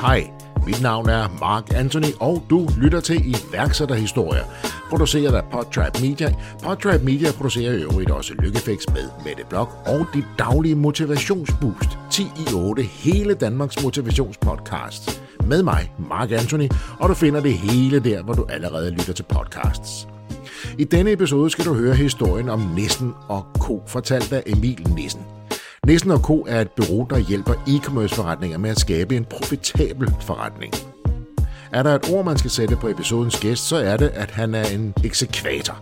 Hej, mit navn er Mark Anthony, og du lytter til iværksætterhistorier, produceret af Podtrap Media. Podtrap Media producerer i øvrigt også Lykkefix med Mette Blok og dit daglige motivationsboost. 10 i 8, hele Danmarks motivationspodcast. Med mig, Mark Anthony, og du finder det hele der, hvor du allerede lytter til podcasts. I denne episode skal du høre historien om Nissen og Co. fortalt af Emil Nissen. Nissen Co. er et bureau, der hjælper e-commerce forretninger med at skabe en profitabel forretning. Er der et ord, man skal sætte på episodens gæst, så er det, at han er en eksekvator.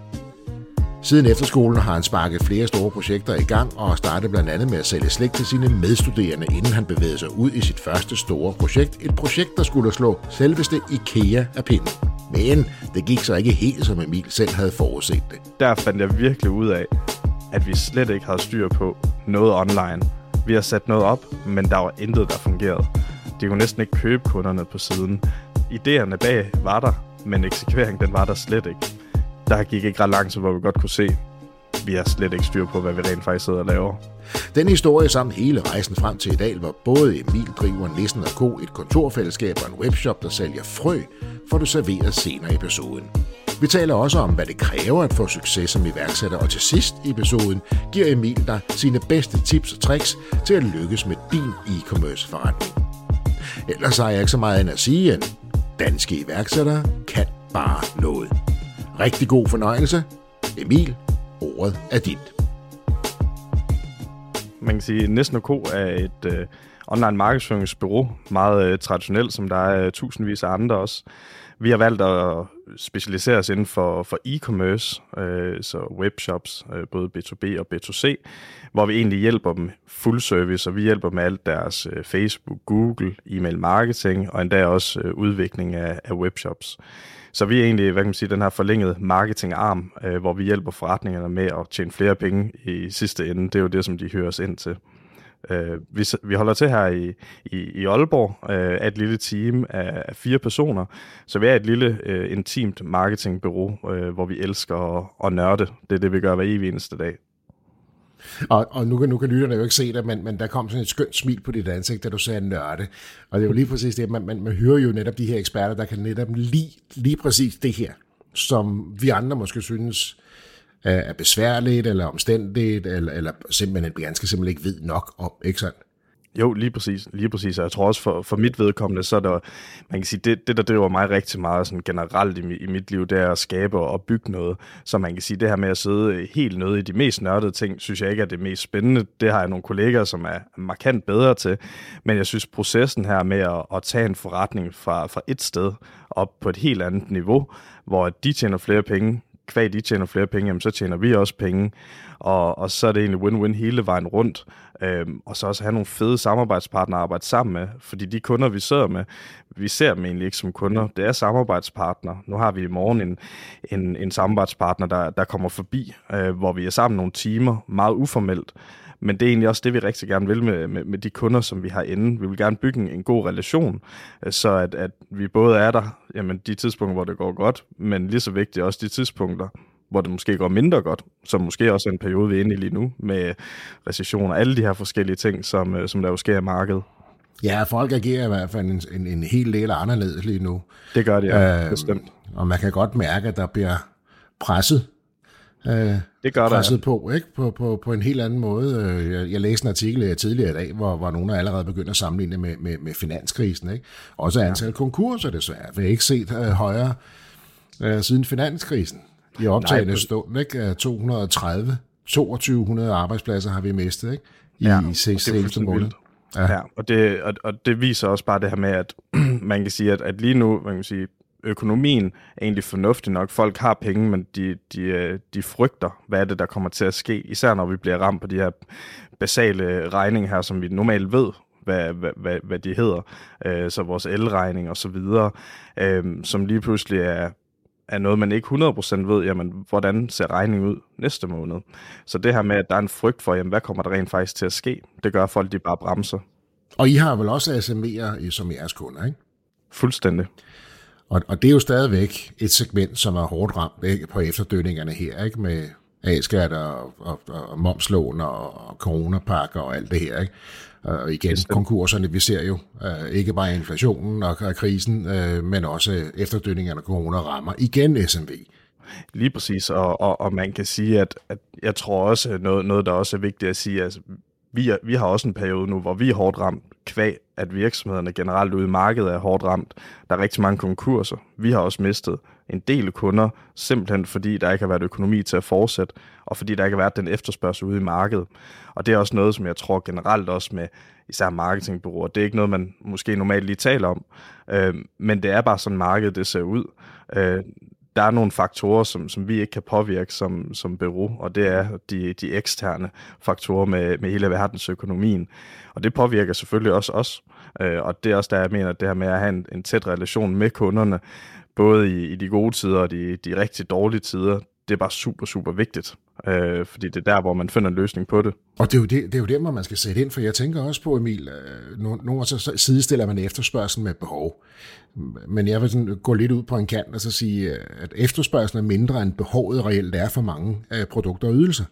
Siden efterskolen har han sparket flere store projekter i gang og startede blandt andet med at sælge slik til sine medstuderende, inden han bevægede sig ud i sit første store projekt. Et projekt, der skulle slå selveste IKEA af pinden. Men det gik så ikke helt, som Emil selv havde forudset det. Der fandt jeg virkelig ud af, at vi slet ikke havde styr på noget online. Vi har sat noget op, men der var intet, der fungerede. De kunne næsten ikke købe kunderne på siden. Idéerne bag var der, men eksekveringen den var der slet ikke. Der gik ikke ret langt, så hvor vi godt kunne se, vi har slet ikke styr på, hvad vi rent faktisk sidder og laver. Den historie samt hele rejsen frem til i dag, hvor både Emil driver Nissen og Co. et kontorfællesskab og en webshop, der sælger frø, får du serveret senere i episoden. Vi taler også om, hvad det kræver at få succes som iværksætter, og til sidst i episoden giver Emil dig sine bedste tips og tricks til at lykkes med din e-commerce forretning. Ellers har jeg ikke så meget end at sige, at danske iværksættere kan bare noget. Rigtig god fornøjelse. Emil, ordet er dit. Man kan sige, at Næsten Co. er et uh, online markedsføringsbureau, meget uh, traditionelt, som der er uh, tusindvis af andre også. Vi har valgt at specialiserer os inden for, for e-commerce, øh, så webshops, øh, både B2B og B2C, hvor vi egentlig hjælper dem full service, og vi hjælper med alt deres øh, Facebook, Google, e-mail marketing, og endda også øh, udvikling af, af webshops. Så vi er egentlig, hvad kan man sige, den her forlængede marketingarm, øh, hvor vi hjælper forretningerne med at tjene flere penge i sidste ende. Det er jo det, som de hører os ind til. Øh, vi, vi holder til her i, i, i Aalborg øh, af et lille team af, af fire personer, så vi er et lille øh, intimt marketingbureau, øh, hvor vi elsker at, at nørde. Det er det, vi gør hver evig eneste dag. Og, og nu, kan, nu kan lytterne jo ikke se det, men, men der kom sådan et skønt smil på dit ansigt, da du sagde nørde. Og det er jo lige præcis det, man, man, man hører jo netop de her eksperter, der kan netop lige, lige præcis det her, som vi andre måske synes er besværligt, eller omstændigt, eller, eller simpelthen ganske simpelthen ikke ved nok om, ikke sandt? Jo, lige præcis. Lige præcis. Og jeg tror også for, for mit vedkommende, så er der, man kan sige, det, det der driver mig rigtig meget sådan generelt i, i mit liv, det er at skabe og bygge noget. Så man kan sige, det her med at sidde helt nede i de mest nørdede ting, synes jeg ikke er det mest spændende. Det har jeg nogle kolleger, som er markant bedre til. Men jeg synes, processen her med at, at tage en forretning fra, fra et sted op på et helt andet niveau, hvor de tjener flere penge, kvad de tjener flere penge, jamen, så tjener vi også penge. Og, og så er det egentlig win-win hele vejen rundt. Øhm, og så også have nogle fede samarbejdspartnere at arbejde sammen med, fordi de kunder, vi sidder med, vi ser dem egentlig ikke som kunder. Det er samarbejdspartnere. Nu har vi i morgen en, en, en samarbejdspartner, der, der kommer forbi, øh, hvor vi er sammen nogle timer, meget uformelt. Men det er egentlig også det, vi rigtig gerne vil med, med, med de kunder, som vi har inde. Vi vil gerne bygge en, en god relation, øh, så at, at vi både er der, jamen de tidspunkter, hvor det går godt, men lige så vigtigt også de tidspunkter, hvor det måske går mindre godt, som måske også er en periode, vi er inde i lige nu, med recession og alle de her forskellige ting, som, øh, som der jo sker i markedet. Ja, folk agerer i hvert fald en, en, en hel del anderledes lige nu. Det gør de, ja, øh, bestemt. Og man kan godt mærke, at der bliver presset øh, det gør presset der, på, ikke? På, på, på en helt anden måde. Øh, jeg, jeg læste en artikel tidligere i dag, hvor, hvor nogen allerede begynder at sammenligne med, med, med finanskrisen. Ikke? Også antal ja. konkurser desværre. Vi har ikke set uh, højere uh, siden finanskrisen. I optagende Nej, stund, ikke? 230, 2200 arbejdspladser har vi mistet, ikke? I, ja, seneste måned. Ja. ja, og, det, og, og det viser også bare det her med, at man kan sige, at, at lige nu, man kan sige, økonomien er egentlig fornuftig nok. Folk har penge, men de, de, øh, de frygter, hvad er det, der kommer til at ske. Især når vi bliver ramt på de her basale regninger her, som vi normalt ved, hvad, hvad, hvad, hvad de hedder. Øh, så vores elregning og så videre, øh, som lige pludselig er, er noget, man ikke 100% ved, jamen, hvordan ser regningen ud næste måned. Så det her med, at der er en frygt for, jamen, hvad kommer der rent faktisk til at ske, det gør folk, de bare bremser. Og I har vel også SME'er som jeres kunder, ikke? Fuldstændig. Og, og det er jo stadigvæk et segment, som er hårdt ramt ikke, på efterdønningerne her, ikke? Med, A-skat og, og, og momslån og, og coronapakker og alt det her. Ikke? Og igen, konkurserne, vi ser jo uh, ikke bare inflationen og, og krisen, uh, men også efterdønningerne af corona rammer igen SMV. Lige præcis, og, og, og man kan sige, at, at jeg tror også, noget, noget der også er vigtigt at sige, altså, vi, er, vi har også en periode nu, hvor vi er hårdt ramt, kvæg, at virksomhederne generelt ude i markedet er hårdt ramt. Der er rigtig mange konkurser. Vi har også mistet en del kunder, simpelthen fordi der ikke har været økonomi til at fortsætte, og fordi der ikke har været den efterspørgsel ude i markedet. Og det er også noget, som jeg tror generelt også med især marketingbureauer, det er ikke noget, man måske normalt lige taler om, øh, men det er bare sådan, markedet det ser ud. Øh, der er nogle faktorer, som, som vi ikke kan påvirke som, som bureau, og det er de, de eksterne faktorer med, med hele verdensøkonomien. Og det påvirker selvfølgelig også os. Øh, og det er også der, jeg mener, at det her med at have en, en tæt relation med kunderne, både i, i de gode tider og de, de rigtig dårlige tider, det er bare super, super vigtigt. Øh, fordi det er der, hvor man finder en løsning på det. Og det er, jo det, det er jo der, hvor man skal sætte ind, for jeg tænker også på, Emil, øh, nogle, nogle så sidestiller man efterspørgsel med behov. Men jeg vil sådan gå lidt ud på en kant og så sige, øh, at efterspørgselen er mindre end behovet reelt er for mange af produkter og ydelser.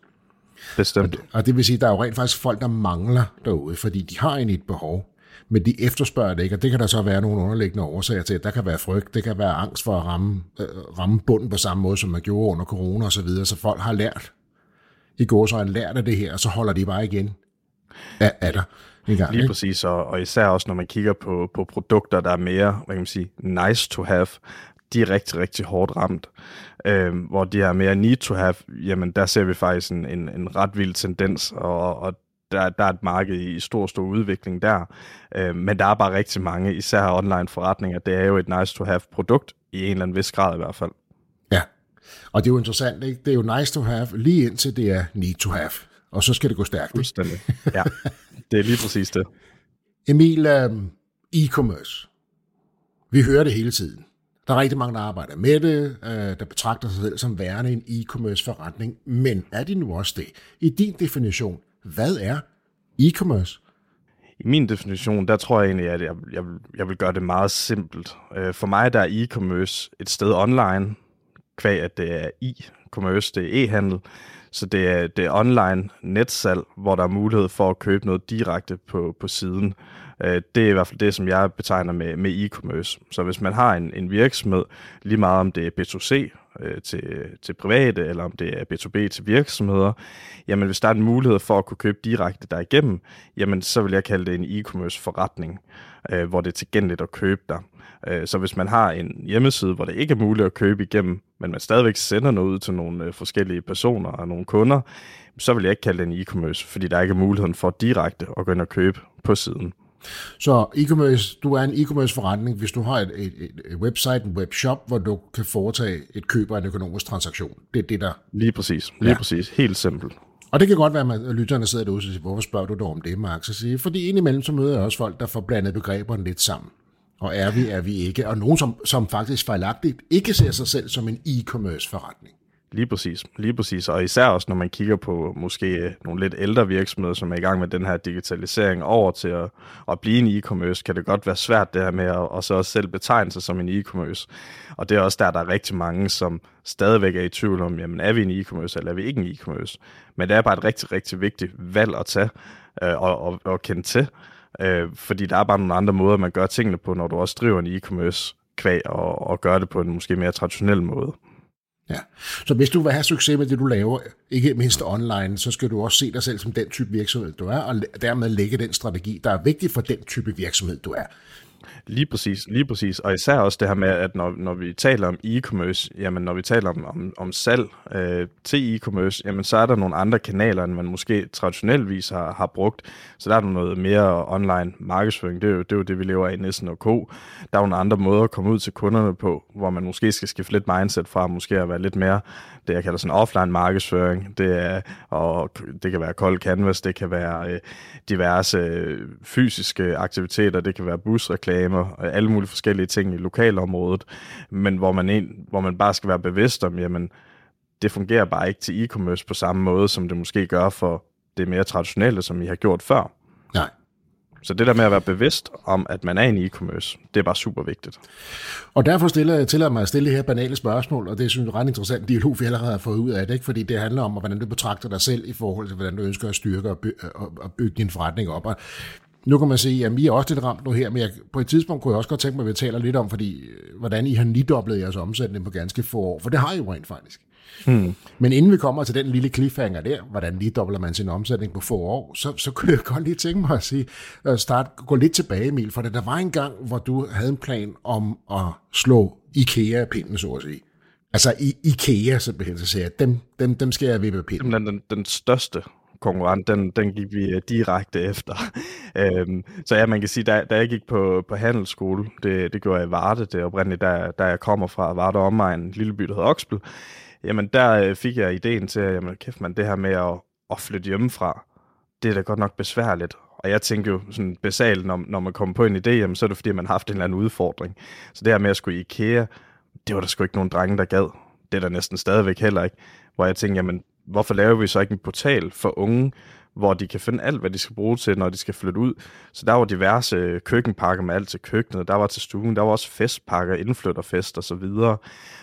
Bestemt. Og det, og det vil sige, at der er jo rent faktisk folk, der mangler derude, fordi de har egentlig et behov, men de efterspørger det ikke, og det kan der så være nogle underliggende årsager til. Der kan være frygt, det kan være angst for at ramme, øh, ramme bunden på samme måde, som man gjorde under corona osv., så, videre. så folk har lært, i går så har lært af det her, og så holder de bare igen af, af der. Gang, Lige ikke? præcis, og, og især også når man kigger på, på produkter, der er mere, hvad kan man sige, nice to have, de er rigtig, rigtig hårdt ramt. Øh, hvor de er mere need to have, jamen der ser vi faktisk en, en, en ret vild tendens, og, og der, der er et marked i stor, stor udvikling der. Øh, men der er bare rigtig mange, især online forretninger. Det er jo et nice to have produkt, i en eller anden vis grad i hvert fald. Ja, og det er jo interessant, ikke? Det er jo nice to have, lige indtil det er need to have. Og så skal det gå stærkt. Fuldstændig. Ja, det er lige præcis det. Emil, um, e-commerce. Vi hører det hele tiden. Der er rigtig mange, der arbejder med det, øh, der betragter sig selv som værende en e-commerce forretning. Men er de nu også det? I din definition, hvad er e-commerce? I min definition, der tror jeg egentlig, at jeg, jeg, jeg vil gøre det meget simpelt. Øh, for mig der er e-commerce et sted online, kvæg at det er e-commerce, det er e-handel, så det er, det er online netsalg, hvor der er mulighed for at købe noget direkte på, på siden. Øh, det er i hvert fald det, som jeg betegner med, med e-commerce. Så hvis man har en, en virksomhed, lige meget om det er B2C, øh, til, til private, eller om det er B2B til virksomheder, jamen hvis der er en mulighed for at kunne købe direkte der igennem, jamen så vil jeg kalde det en e-commerce forretning, øh, hvor det er tilgængeligt at købe der. Øh, så hvis man har en hjemmeside, hvor det ikke er muligt at købe igennem, men man stadigvæk sender noget ud til nogle øh, forskellige personer og nogle kunder, så vil jeg ikke kalde det en e-commerce, fordi der ikke er muligheden for direkte at gå ind og købe på siden. Så e-commerce, du er en e-commerce forretning, hvis du har et, et, et website, en webshop, hvor du kan foretage et køb af en økonomisk transaktion. Det er det, der... Lige præcis. Lige ja. præcis. Helt simpelt. Og det kan godt være, at lytterne sidder derude og siger, hvorfor spørger du dog om det, Mark? Så siger, fordi indimellem så møder jeg også folk, der får blandet begreberne lidt sammen. Og er vi, er vi ikke. Og nogen, som, som faktisk fejlagtigt ikke ser sig selv som en e-commerce forretning. Lige præcis, lige præcis. Og især også, når man kigger på måske nogle lidt ældre virksomheder, som er i gang med den her digitalisering over til at, at blive en e-commerce, kan det godt være svært det her med at, at så også selv betegne sig som en e-commerce. Og det er også der, der er rigtig mange, som stadigvæk er i tvivl om, jamen er vi en e-commerce, eller er vi ikke en e-commerce? Men det er bare et rigtig, rigtig vigtigt valg at tage øh, og, og, og kende til, øh, fordi der er bare nogle andre måder, man gør tingene på, når du også driver en e-commerce kvæg og, og gør det på en måske mere traditionel måde. Ja. Så hvis du vil have succes med det, du laver, ikke mindst online, så skal du også se dig selv som den type virksomhed, du er, og dermed lægge den strategi, der er vigtig for den type virksomhed, du er. Lige præcis, lige præcis. Og især også det her med, at når, når vi taler om e-commerce, jamen når vi taler om, om, om salg øh, til e-commerce, jamen så er der nogle andre kanaler, end man måske traditioneltvis har, har brugt. Så der er noget mere online markedsføring. Det er, jo, det er jo det, vi lever af i næsten og ko. Der er jo nogle andre måder at komme ud til kunderne på, hvor man måske skal skifte lidt mindset fra, måske at være lidt mere det, jeg kalder sådan offline markedsføring. Det, er, og det kan være cold canvas, det kan være øh, diverse øh, fysiske aktiviteter, det kan være busreklamer, og alle mulige forskellige ting i lokalområdet, men hvor man, en, hvor man bare skal være bevidst om, jamen, det fungerer bare ikke til e-commerce på samme måde, som det måske gør for det mere traditionelle, som I har gjort før. Nej. Så det der med at være bevidst om, at man er en e-commerce, det er bare super vigtigt. Og derfor stiller jeg til mig at stille det her banale spørgsmål, og det synes jeg er ret interessant dialog, vi allerede har fået ud af det, ikke? fordi det handler om, hvordan du betragter dig selv i forhold til, hvordan du ønsker at styrke og bygge, og bygge din forretning op. Og nu kan man sige, at vi er også lidt ramt nu her, men jeg, på et tidspunkt kunne jeg også godt tænke mig, at vi taler lidt om, fordi, øh, hvordan I har nidoblet jeres omsætning på ganske få år, for det har I jo rent faktisk. Hmm. Men inden vi kommer til den lille cliffhanger der, hvordan lige dobler man sin omsætning på få år, så, så kunne jeg godt lige tænke mig at sige, at start, gå lidt tilbage, Emil, for der var en gang, hvor du havde en plan om at slå IKEA-pinden, så at sige. Altså i IKEA, simpelthen, så siger jeg, dem, dem, dem skal jeg vippe pinden. Den, den, den største konkurrent, den, den gik vi øh, direkte efter. øhm, så ja, man kan sige, da, da jeg gik på, på handelsskole, det, det gjorde jeg i Varde, det er oprindeligt, der, der jeg kommer fra, Varde omegn, en lille by, der hedder Oksbøl, jamen der øh, fik jeg ideen til, at jamen, kæft man, det her med at, at flytte hjemmefra, det er da godt nok besværligt. Og jeg tænker jo sådan basalt, når, når man kommer på en idé, jamen, så er det fordi, man har haft en eller anden udfordring. Så det her med at skulle i IKEA, det var der sgu ikke nogen drenge, der gad. Det er der næsten stadigvæk heller ikke. Hvor jeg tænkte, jamen, hvorfor laver vi så ikke en portal for unge, hvor de kan finde alt, hvad de skal bruge til, når de skal flytte ud. Så der var diverse køkkenpakker med alt til køkkenet, der var til stuen, der var også festpakker, indflytterfest og så videre.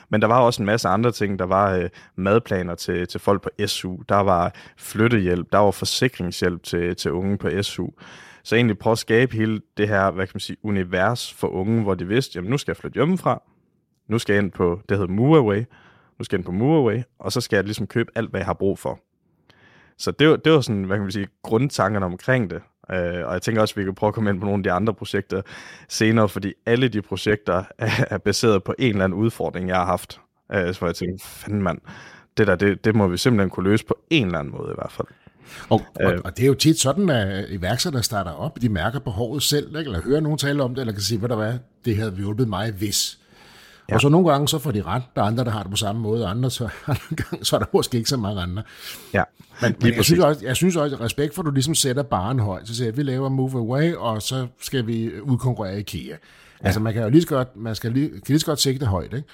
Men der var også en masse andre ting. Der var øh, madplaner til, til folk på SU, der var flyttehjælp, der var forsikringshjælp til, til unge på SU. Så egentlig prøve at skabe hele det her, hvad kan man sige, univers for unge, hvor de vidste, jamen nu skal jeg flytte hjemmefra, nu skal jeg ind på, det hedder MoveAway, nu skal jeg ind på MoveAway, og så skal jeg ligesom købe alt, hvad jeg har brug for. Så det var, det var sådan, hvad kan man sige, grundtankerne omkring det. Uh, og jeg tænker også, at vi kan prøve at komme ind på nogle af de andre projekter senere, fordi alle de projekter er, er baseret på en eller anden udfordring, jeg har haft. Uh, så jeg tænkte, fanden mand, det der, det, det må vi simpelthen kunne løse på en eller anden måde i hvert fald. Og, og, og det er jo tit sådan, at iværksættere starter op, de mærker behovet selv, ikke? eller hører nogen tale om det, eller kan sige, hvad der var, det havde hjulpet mig, hvis. Ja. Og så nogle gange, så får de ret. Der er andre, der har det på samme måde, og andre, så, andre gange, så er der måske ikke så mange andre. Ja, men, men jeg, synes også, jeg synes også, respekt for, at du ligesom sætter baren højt. Så siger jeg, vi laver Move Away, og så skal vi udkonkurrere IKEA. Ja. Altså, man kan jo lige så godt, man skal lige, kan lige så godt sigte højt, ikke?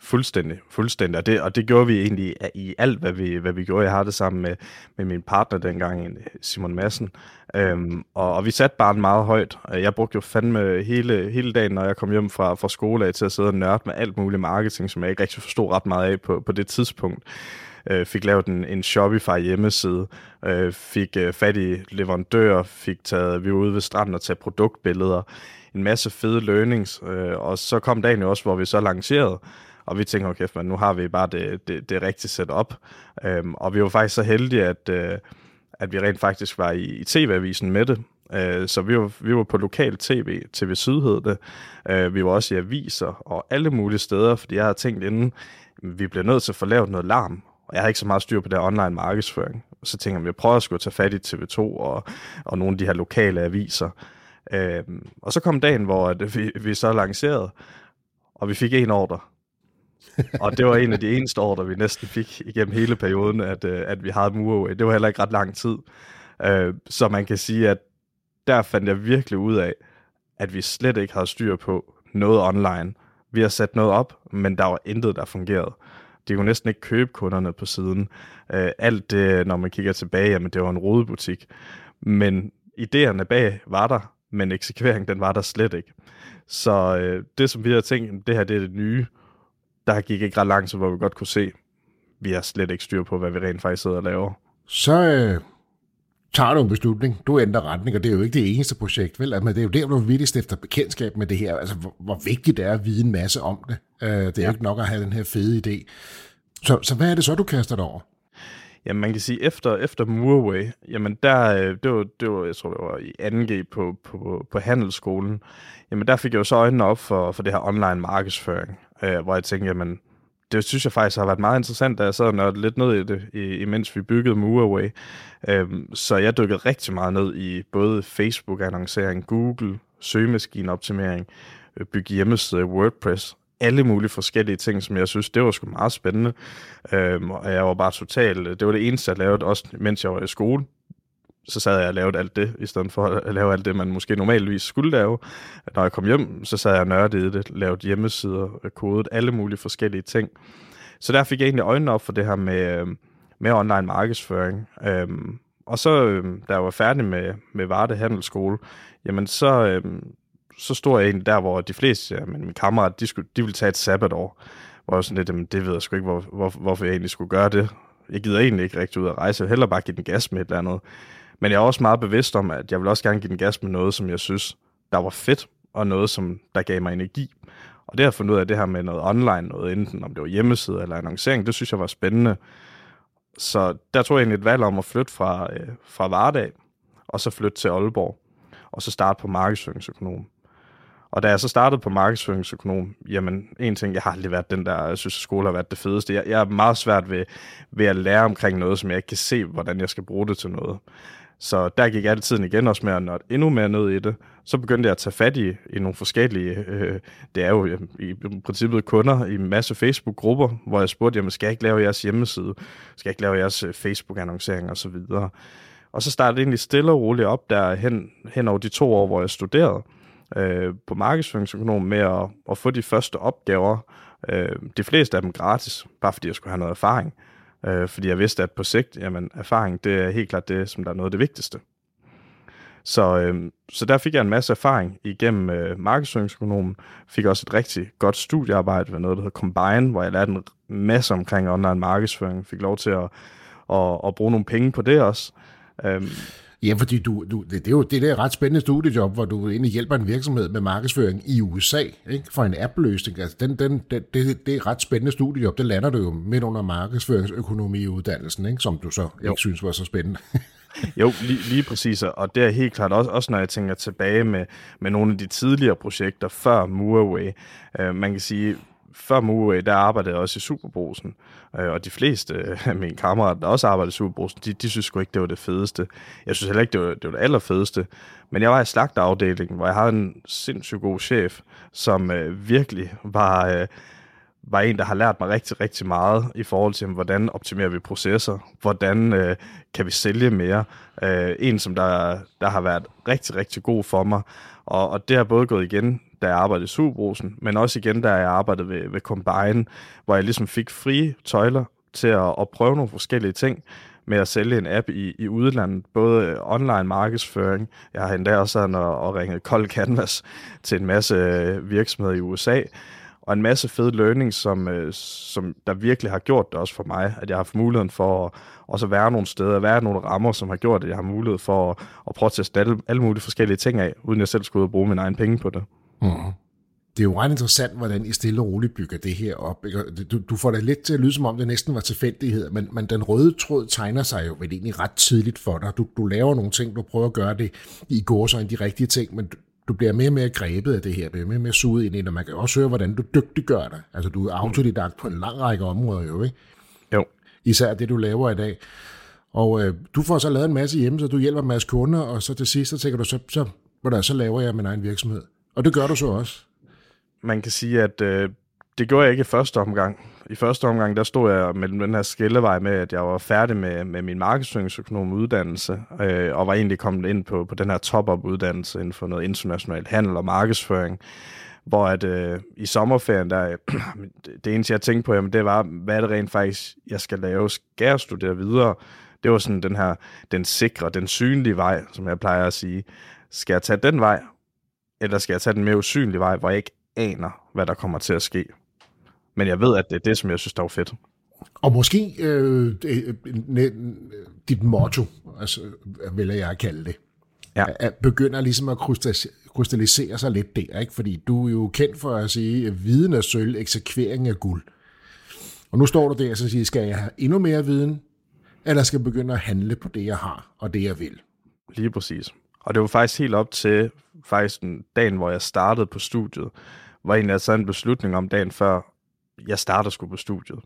Fuldstændig, fuldstændig. Og det, og det gjorde vi egentlig i alt, hvad vi, hvad vi gjorde. Jeg har det sammen med, med min partner dengang, Simon Madsen. Øhm, og, og vi satte bare meget højt. Jeg brugte jo fandme hele, hele dagen, når jeg kom hjem fra, fra skole af, til at sidde og nørde med alt muligt marketing, som jeg ikke rigtig forstod ret meget af på, på det tidspunkt øh, fik lavet en, en Shopify hjemmeside, øh, fik øh, fat i leverandører, fik taget, vi var ude ved stranden og tage produktbilleder, en masse fede learnings, øh, og så kom dagen jo også, hvor vi så lancerede, og vi tænkte, okay, men nu har vi bare det, det, det rigtige setup. Øhm, og vi var faktisk så heldige, at, øh, at vi rent faktisk var i, i TV-avisen med det. Øh, så vi var, vi var på lokal tv, TV Syd hed det. Øh, vi var også i aviser og alle mulige steder, fordi jeg havde tænkt inden, vi bliver nødt til at få lavet noget larm. Og jeg har ikke så meget styr på det online markedsføring. Så tænker jeg, vi prøver at skulle tage fat i TV2 og, og nogle af de her lokale aviser. Øhm, og så kom dagen, hvor at vi, vi så lancerede, og vi fik en ordre. og det var en af de eneste ordre, vi næsten fik igennem hele perioden, at, øh, at vi havde MoveAway. Det var heller ikke ret lang tid. Øh, så man kan sige, at der fandt jeg virkelig ud af, at vi slet ikke havde styr på noget online. Vi har sat noget op, men der var intet, der fungerede. De kunne næsten ikke købe kunderne på siden. Øh, alt det, når man kigger tilbage, jamen det var en rodebutik. Men idéerne bag var der, men eksekveringen, den var der slet ikke. Så øh, det, som vi har tænkt, det her det er det nye, der gik ikke ret langt, så hvor vi godt kunne se, vi har slet ikke styr på, hvad vi rent faktisk sidder og laver. Så øh, tager du en beslutning, du ændrer retning, og det er jo ikke det eneste projekt, vel? Men det er jo der, hvor du virkelig stifter bekendtskab med det her, altså hvor, hvor vigtigt det er at vide en masse om det. Øh, det er ja. jo ikke nok at have den her fede idé. Så, så hvad er det så, du kaster dig over? Jamen, man kan sige, efter, efter Moorway, jamen der, øh, det var, det var, jeg tror, det var i 2G på, på, på handelsskolen, jamen der fik jeg jo så øjnene op for, for det her online markedsføring, øh, hvor jeg tænkte, jamen, det synes jeg faktisk har været meget interessant, da jeg sad og lidt ned i det, imens vi byggede Moorway. Øhm, så jeg dykkede rigtig meget ned i både Facebook-annoncering, Google, søgemaskineoptimering, øh, bygge hjemmeside, WordPress, alle mulige forskellige ting, som jeg synes, det var sgu meget spændende. Øhm, og jeg var bare totalt, det var det eneste, jeg lavede, også mens jeg var i skole. Så sad jeg og lavede alt det, i stedet for at lave alt det, man måske normalvis skulle lave. Når jeg kom hjem, så sad jeg og nørdede det, lavede hjemmesider, kodet, alle mulige forskellige ting. Så der fik jeg egentlig øjnene op for det her med, øhm, med online markedsføring. Øhm, og så, øh, da jeg var færdig med, med Varde Handelsskole, jamen så, øhm, så stod jeg egentlig der, hvor de fleste af mine kammerater, de, skulle, de ville tage et sabbatår. Hvor jeg sådan lidt, jamen, det ved jeg sgu ikke, hvor, hvor, hvorfor jeg egentlig skulle gøre det. Jeg gider egentlig ikke rigtig ud at rejse. Jeg vil hellere bare give den gas med et eller andet. Men jeg er også meget bevidst om, at jeg vil også gerne give den gas med noget, som jeg synes, der var fedt, og noget, som der gav mig energi. Og det har jeg fundet ud af det her med noget online, noget enten om det var hjemmeside eller annoncering, det synes jeg var spændende. Så der tog jeg egentlig et valg om at flytte fra, øh, fra Vardag, og så flytte til Aalborg, og så starte på markedsføringsøkonom. Og da jeg så startede på markedsføringsøkonom, jamen en ting, jeg har aldrig været den der, jeg synes, at skole har været det fedeste. Jeg, jeg er meget svært ved, ved at lære omkring noget, som jeg ikke kan se, hvordan jeg skal bruge det til noget. Så der gik jeg tiden igen også med at nå endnu mere ned i det. Så begyndte jeg at tage fat i, i nogle forskellige, øh, det er jo øh, i, i princippet kunder i en masse Facebook-grupper, hvor jeg spurgte, jamen skal jeg ikke lave jeres hjemmeside? Skal jeg ikke lave jeres øh, Facebook-annoncering og så videre? Og så startede det egentlig stille og roligt op der hen, hen over de to år, hvor jeg studerede øh, på markedsføringsøkonom med at, at få de første opgaver. Øh, de fleste af dem gratis, bare fordi jeg skulle have noget erfaring. Øh, fordi jeg vidste, at på sigt, jamen erfaring, det er helt klart det, som der er noget af det vigtigste. Så, øh, så der fik jeg en masse erfaring igennem øh, markedsføringsøkonomen. Fik også et rigtig godt studiearbejde ved noget, der hedder Combine, hvor jeg lærte en masse omkring online markedsføring. Fik lov til at, at, at bruge nogle penge på det også. Øh, Ja, fordi du, du, det, det er jo det der ret spændende studiejob, hvor du egentlig hjælper en virksomhed med markedsføring i USA ikke? for en app-løsning. Altså, den, den, det, det, det er ret spændende studiejob. Det lander du jo midt under markedsføringsøkonomi-uddannelsen, ikke? som du så jo. ikke synes var så spændende. jo, lige, lige præcis, og det er helt klart også, også når jeg tænker tilbage med, med nogle af de tidligere projekter før Moorway. Uh, man kan sige, før MUA, øh, der arbejdede jeg også i Superbrosen, øh, og de fleste af mine kammerater, der også arbejdede i Superbrosen, de, de synes sgu ikke, det var det fedeste. Jeg synes heller ikke, det var det, var det allerfedeste. Men jeg var i slagterafdelingen, hvor jeg havde en sindssygt god chef, som øh, virkelig var, øh, var en, der har lært mig rigtig, rigtig meget i forhold til, hvordan optimerer vi processer, hvordan øh, kan vi sælge mere. Øh, en, som der, der har været rigtig, rigtig god for mig, og, og det har både gået igen da jeg arbejdede i Superbrusen, men også igen, da jeg arbejdede ved, ved Combine, hvor jeg ligesom fik frie tøjler til at, at prøve nogle forskellige ting med at sælge en app i, i udlandet, både øh, online markedsføring, jeg har endda også sådan og, og ringet Cold Canvas til en masse øh, virksomheder i USA, og en masse fede learning, som, øh, som der virkelig har gjort det også for mig, at jeg har haft muligheden for at også være nogle steder, være nogle rammer, som har gjort, at jeg har mulighed for at, at prøve at teste alle, alle mulige forskellige ting af, uden jeg selv skulle ud og bruge min egen penge på det. Mm. Det er jo ret interessant, hvordan I stille og roligt bygger det her op. Du, du får det lidt til at lyde, som om det næsten var tilfældighed, men, men den røde tråd tegner sig jo vel egentlig ret tidligt for dig. Du, du laver nogle ting, du prøver at gøre det i går så de rigtige ting, men du bliver mere og mere grebet af det her, bliver mere og mere suget ind i det, og man kan også høre, hvordan du dygtiggør dig. Altså, du er autodidakt på en lang række områder jo, ikke? Jo. Især det, du laver i dag. Og øh, du får så lavet en masse hjemme, så du hjælper en masse kunder, og så til sidst, så tænker du, så, så, så, så laver jeg min egen virksomhed. Og det gør du så også. Man kan sige, at øh, det gjorde jeg ikke i første omgang. I første omgang, der stod jeg mellem den her skillevej med, at jeg var færdig med, med min markedsføringsøkonom uddannelse, øh, og var egentlig kommet ind på, på den her top-up uddannelse inden for noget international handel og markedsføring hvor at øh, i sommerferien, der, det eneste jeg tænkte på, jamen, det var, hvad er det rent faktisk, jeg skal lave? Skal jeg studere videre? Det var sådan den her, den sikre, den synlige vej, som jeg plejer at sige. Skal jeg tage den vej, eller skal jeg tage den mere usynlige vej, hvor jeg ikke aner, hvad der kommer til at ske? Men jeg ved, at det er det, som jeg synes, der er fedt. Og måske øh, dit motto, altså, vil jeg kalde det, ja. at begynder ligesom at krystallisere sig lidt der, ikke? fordi du er jo kendt for at sige, at viden er sølv, eksekvering er guld. Og nu står du der og siger, skal jeg have endnu mere viden, eller skal jeg begynde at handle på det, jeg har, og det, jeg vil? Lige præcis. Og det var faktisk helt op til faktisk den dagen, hvor jeg startede på studiet, var egentlig altså en beslutning om dagen før, jeg startede skulle på studiet.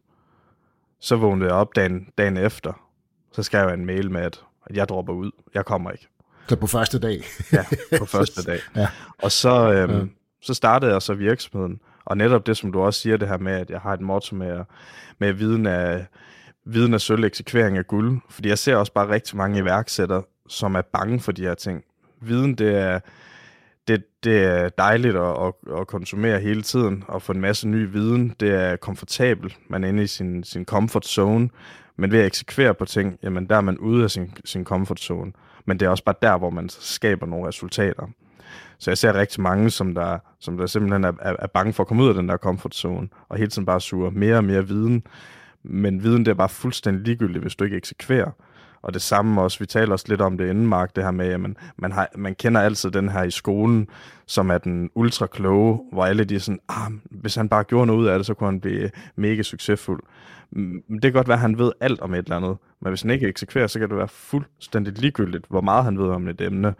Så vågnede jeg op dagen, dagen efter, så skrev jeg en mail med, at, at jeg dropper ud. Jeg kommer ikke. Så på første dag? ja, på første dag. ja. Og så, øhm, ja. så startede jeg så virksomheden. Og netop det, som du også siger, det her med, at jeg har et motto med, med viden af, viden af sølv, eksekvering af guld. Fordi jeg ser også bare rigtig mange iværksættere, som er bange for de her ting. Viden, det er, det, det er dejligt at, at, at konsumere hele tiden og få en masse ny viden. Det er komfortabelt. Man er inde i sin, sin comfort zone. Men ved at eksekvere på ting, jamen der er man ude af sin, sin comfort zone. Men det er også bare der, hvor man skaber nogle resultater. Så jeg ser rigtig mange, som der, som der simpelthen er, er, er bange for at komme ud af den der comfort zone, og hele tiden bare suger mere og mere viden. Men viden, det er bare fuldstændig ligegyldigt, hvis du ikke eksekverer. Og det samme også, vi taler også lidt om det inden, Mark, det her med, at man, man, har, man kender altid den her i skolen, som er den ultra kloge, hvor alle de er sådan, ah, hvis han bare gjorde noget ud af det, så kunne han blive mega succesfuld. Mm, det kan godt være, at han ved alt om et eller andet, men hvis han ikke eksekverer, så kan det være fuldstændig ligegyldigt, hvor meget han ved om et emne.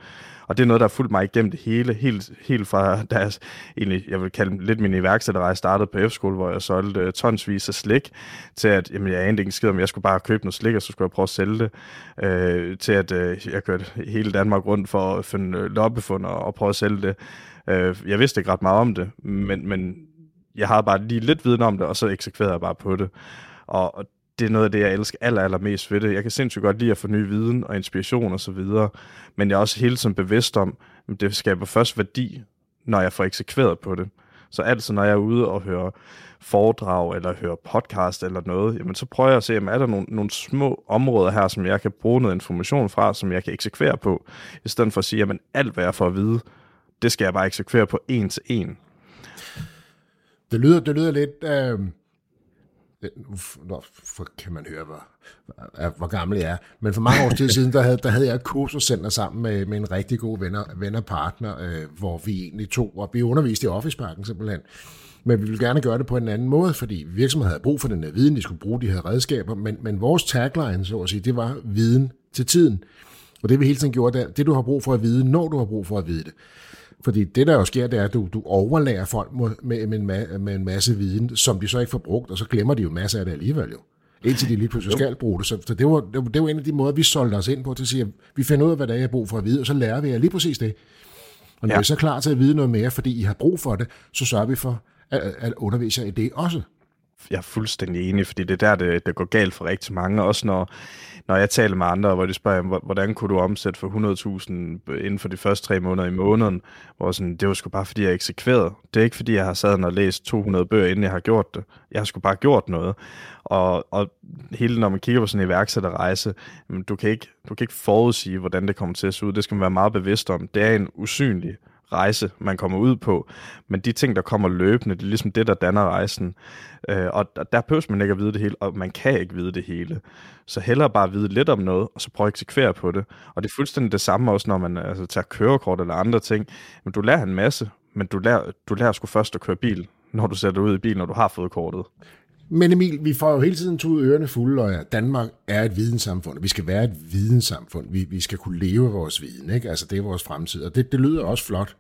Og det er noget, der har fulgt mig igennem det hele, helt, helt fra da jeg, egentlig, jeg vil kalde lidt min iværksætterrejse, startede på F-skole, hvor jeg solgte øh, tonsvis af slik, til at jamen, jeg anede ikke skid om, jeg skulle bare købe noget slik, og så skulle jeg prøve at sælge det, øh, til at øh, jeg kørte hele Danmark rundt for at finde øh, loppefund og, og prøve at sælge det. Øh, jeg vidste ikke ret meget om det, men, men jeg havde bare lige lidt viden om det, og så eksekverede jeg bare på det. Og, og det er noget af det, jeg elsker aller, allermest ved det. Jeg kan sindssygt godt lide at få ny viden og inspiration og så videre, men jeg er også hele tiden bevidst om, at det skaber først værdi, når jeg får eksekveret på det. Så altid, når jeg er ude og hører foredrag, eller hører podcast eller noget, jamen så prøver jeg at se, om er der nogle, nogle små områder her, som jeg kan bruge noget information fra, som jeg kan eksekvere på, i stedet for at sige, at alt, hvad jeg får at vide, det skal jeg bare eksekvere på en til en. Det lyder, det lyder lidt... Øh Nå, for kan man høre, hvor, hvor gammel jeg er. Men for mange år siden, der havde, der havde jeg et kursuscenter sammen med, med en rigtig god venner, venner partner, øh, hvor vi egentlig tog, og vi underviste i Office Parken simpelthen. Men vi ville gerne gøre det på en anden måde, fordi virksomheden havde brug for den her viden, de skulle bruge de her redskaber, men, men vores tagline, så at sige, det var viden til tiden. Og det vi hele tiden gjorde, der, det du har brug for at vide, når du har brug for at vide det. Fordi det, der jo sker, det er, at du, du overlærer folk med, med, en, med en masse viden, som de så ikke får brugt, og så glemmer de jo masser af det alligevel jo. Indtil de lige pludselig skal bruge det. Så, så det, var, det, var, det var en af de måder, vi solgte os ind på, til at sige, at vi finder ud af, hvad der er, jeg har brug for at vide, og så lærer vi jer lige præcis det. Og når ja. I er så klar til at vide noget mere, fordi I har brug for det, så sørger vi for at, at undervise jer i det også. Jeg er fuldstændig enig, fordi det er der, det, det går galt for rigtig mange. Også når, når jeg taler med andre, hvor de spørger, hvordan kunne du omsætte for 100.000 inden for de første tre måneder i måneden, hvor sådan, det var sgu bare, fordi jeg eksekverede. Det er ikke, fordi jeg har sad og læst 200 bøger, inden jeg har gjort det. Jeg har sgu bare gjort noget. Og, og hele, når man kigger på sådan en iværksætterrejse, du kan, ikke, du kan ikke forudsige, hvordan det kommer til at se ud. Det skal man være meget bevidst om. Det er en usynlig rejse, man kommer ud på. Men de ting, der kommer løbende, det er ligesom det, der danner rejsen. Øh, og der behøver man ikke at vide det hele, og man kan ikke vide det hele. Så hellere bare vide lidt om noget, og så prøve at eksekvere på det. Og det er fuldstændig det samme også, når man altså, tager kørekort eller andre ting. Men du lærer en masse, men du lærer, du lærer sgu først at køre bil, når du sætter ud i bil, når du har fået kortet. Men Emil, vi får jo hele tiden to ørerne fulde, og Danmark er et videnssamfund. Vi skal være et videnssamfund. Vi, vi skal kunne leve vores viden. Ikke? Altså, det er vores fremtid, og det, det lyder også flot.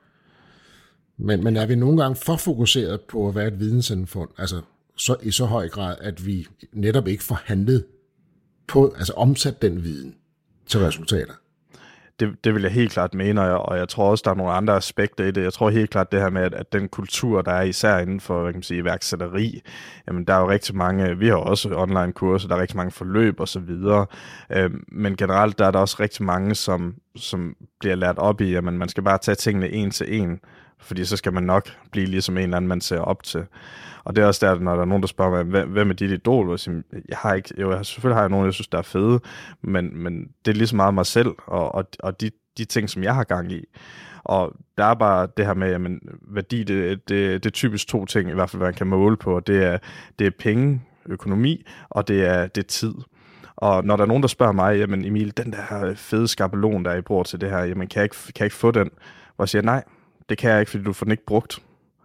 Men, men er vi nogle gange for fokuseret på at være et videnssamfund, altså så, i så høj grad, at vi netop ikke får handlet på, altså omsat den viden til resultater? Det, det vil jeg helt klart mene, og jeg, og jeg tror også, der er nogle andre aspekter i det. Jeg tror helt klart det her med, at, at den kultur, der er især inden for hvad kan man sige, iværksætteri, jamen der er jo rigtig mange, vi har også online kurser, der er rigtig mange forløb og så videre, øh, men generelt der er der også rigtig mange, som, som bliver lært op i, at man skal bare tage tingene en til en, fordi så skal man nok blive ligesom en eller anden, man ser op til. Og det er også der, når der er nogen, der spørger mig, hvem er dit idol? Og siger, jeg har ikke, jo, jeg, selvfølgelig har jeg nogen, jeg synes, der er fede, men, men det er lige så meget mig selv, og, og, og de, de ting, som jeg har gang i. Og der er bare det her med, at værdi, det, det, det er typisk to ting, i hvert fald, man kan måle på. Det er, det er penge, økonomi, og det er, det er tid. Og når der er nogen, der spørger mig, jamen Emil, den der fede skabelon, der er i bruger til det her, jamen kan jeg ikke, kan jeg ikke få den? Og jeg siger, nej, det kan jeg ikke, fordi du får den ikke brugt.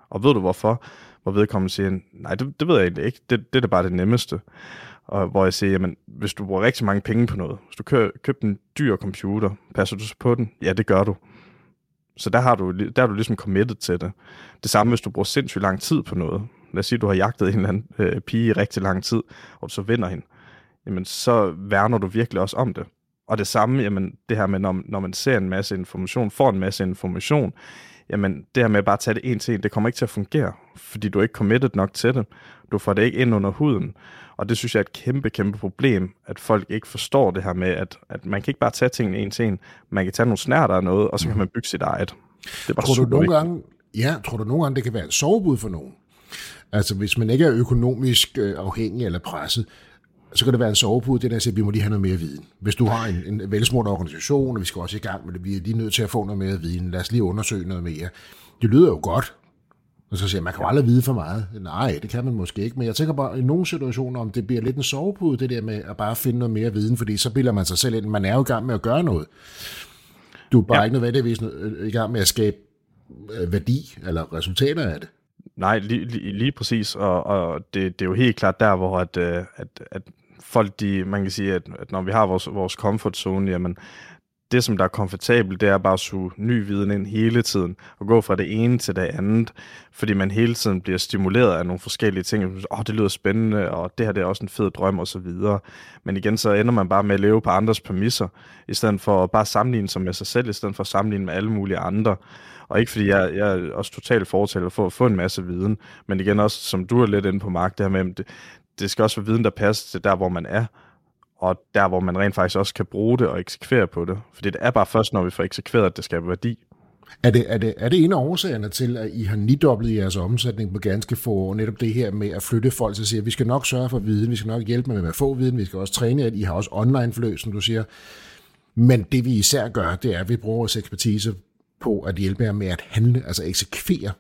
Og ved du hvorfor? Hvor vedkommende siger, nej, det, det ved jeg egentlig ikke. Det, det er da bare det nemmeste. Og hvor jeg siger, jamen, hvis du bruger rigtig mange penge på noget, hvis du kører, køber en dyr computer, passer du så på den? Ja, det gør du. Så der, har du, der er du ligesom committed til det. Det samme, hvis du bruger sindssygt lang tid på noget. Lad os sige, du har jagtet en eller anden øh, pige i rigtig lang tid, og du så vinder hende. Jamen, så værner du virkelig også om det. Og det samme, jamen, det her med, når, når man ser en masse information, får en masse information, jamen det her med at bare tage det en til en, det kommer ikke til at fungere, fordi du er ikke committed nok til det. Du får det ikke ind under huden. Og det synes jeg er et kæmpe, kæmpe problem, at folk ikke forstår det her med, at, at man kan ikke bare tage tingene en til en. Man kan tage nogle snærter af noget, og så kan man bygge sit eget. Det er bare tror du nogle vigtigt. gange, ja, tror du nogle gange, det kan være et sovebud for nogen? Altså hvis man ikke er økonomisk øh, afhængig eller presset, så kan det være en sovepude, det der siger, at vi må lige have noget mere viden. Hvis du har en, en velsmurt organisation, og vi skal også i gang med det, vi er lige nødt til at få noget mere viden, lad os lige undersøge noget mere. Det lyder jo godt, og så siger jeg, man kan jo aldrig vide for meget. Nej, det kan man måske ikke, men jeg tænker bare, i nogle situationer, om det bliver lidt en sovepude, det der med at bare finde noget mere viden, fordi så bilder man sig selv ind, man er jo i gang med at gøre noget. Du er bare ja. ikke nødvendigvis i gang med at skabe øh, værdi eller resultater af det. Nej, lige, lige, lige præcis, og, og det, det er jo helt klart der, hvor at, øh, at, at folk, de, man kan sige, at, at når vi har vores, vores comfort zone, jamen, det, som der er komfortabelt, det er bare at suge ny viden ind hele tiden, og gå fra det ene til det andet, fordi man hele tiden bliver stimuleret af nogle forskellige ting. Åh, oh, det lyder spændende, og det her det er også en fed drøm, og så videre. Men igen, så ender man bare med at leve på andres præmisser, i stedet for at bare sammenligne sig med sig selv, i stedet for at sammenligne med alle mulige andre. Og ikke fordi jeg, jeg er også totalt fortaler for at få en masse viden, men igen også, som du er lidt inde på, Mark, det her med, det, det skal også være viden, der passer til der, hvor man er, og der, hvor man rent faktisk også kan bruge det og eksekvere på det. Fordi det er bare først, når vi får eksekveret, at det skaber værdi. Er det, er, det, er det en af årsagerne til, at I har nidoblet jeres omsætning på ganske få år? Netop det her med at flytte folk til at sige, at vi skal nok sørge for viden, vi skal nok hjælpe med at få viden, vi skal også træne, at I har også online forløb, som du siger. Men det vi især gør, det er, at vi bruger vores ekspertise på at hjælpe jer med at handle, altså eksekvere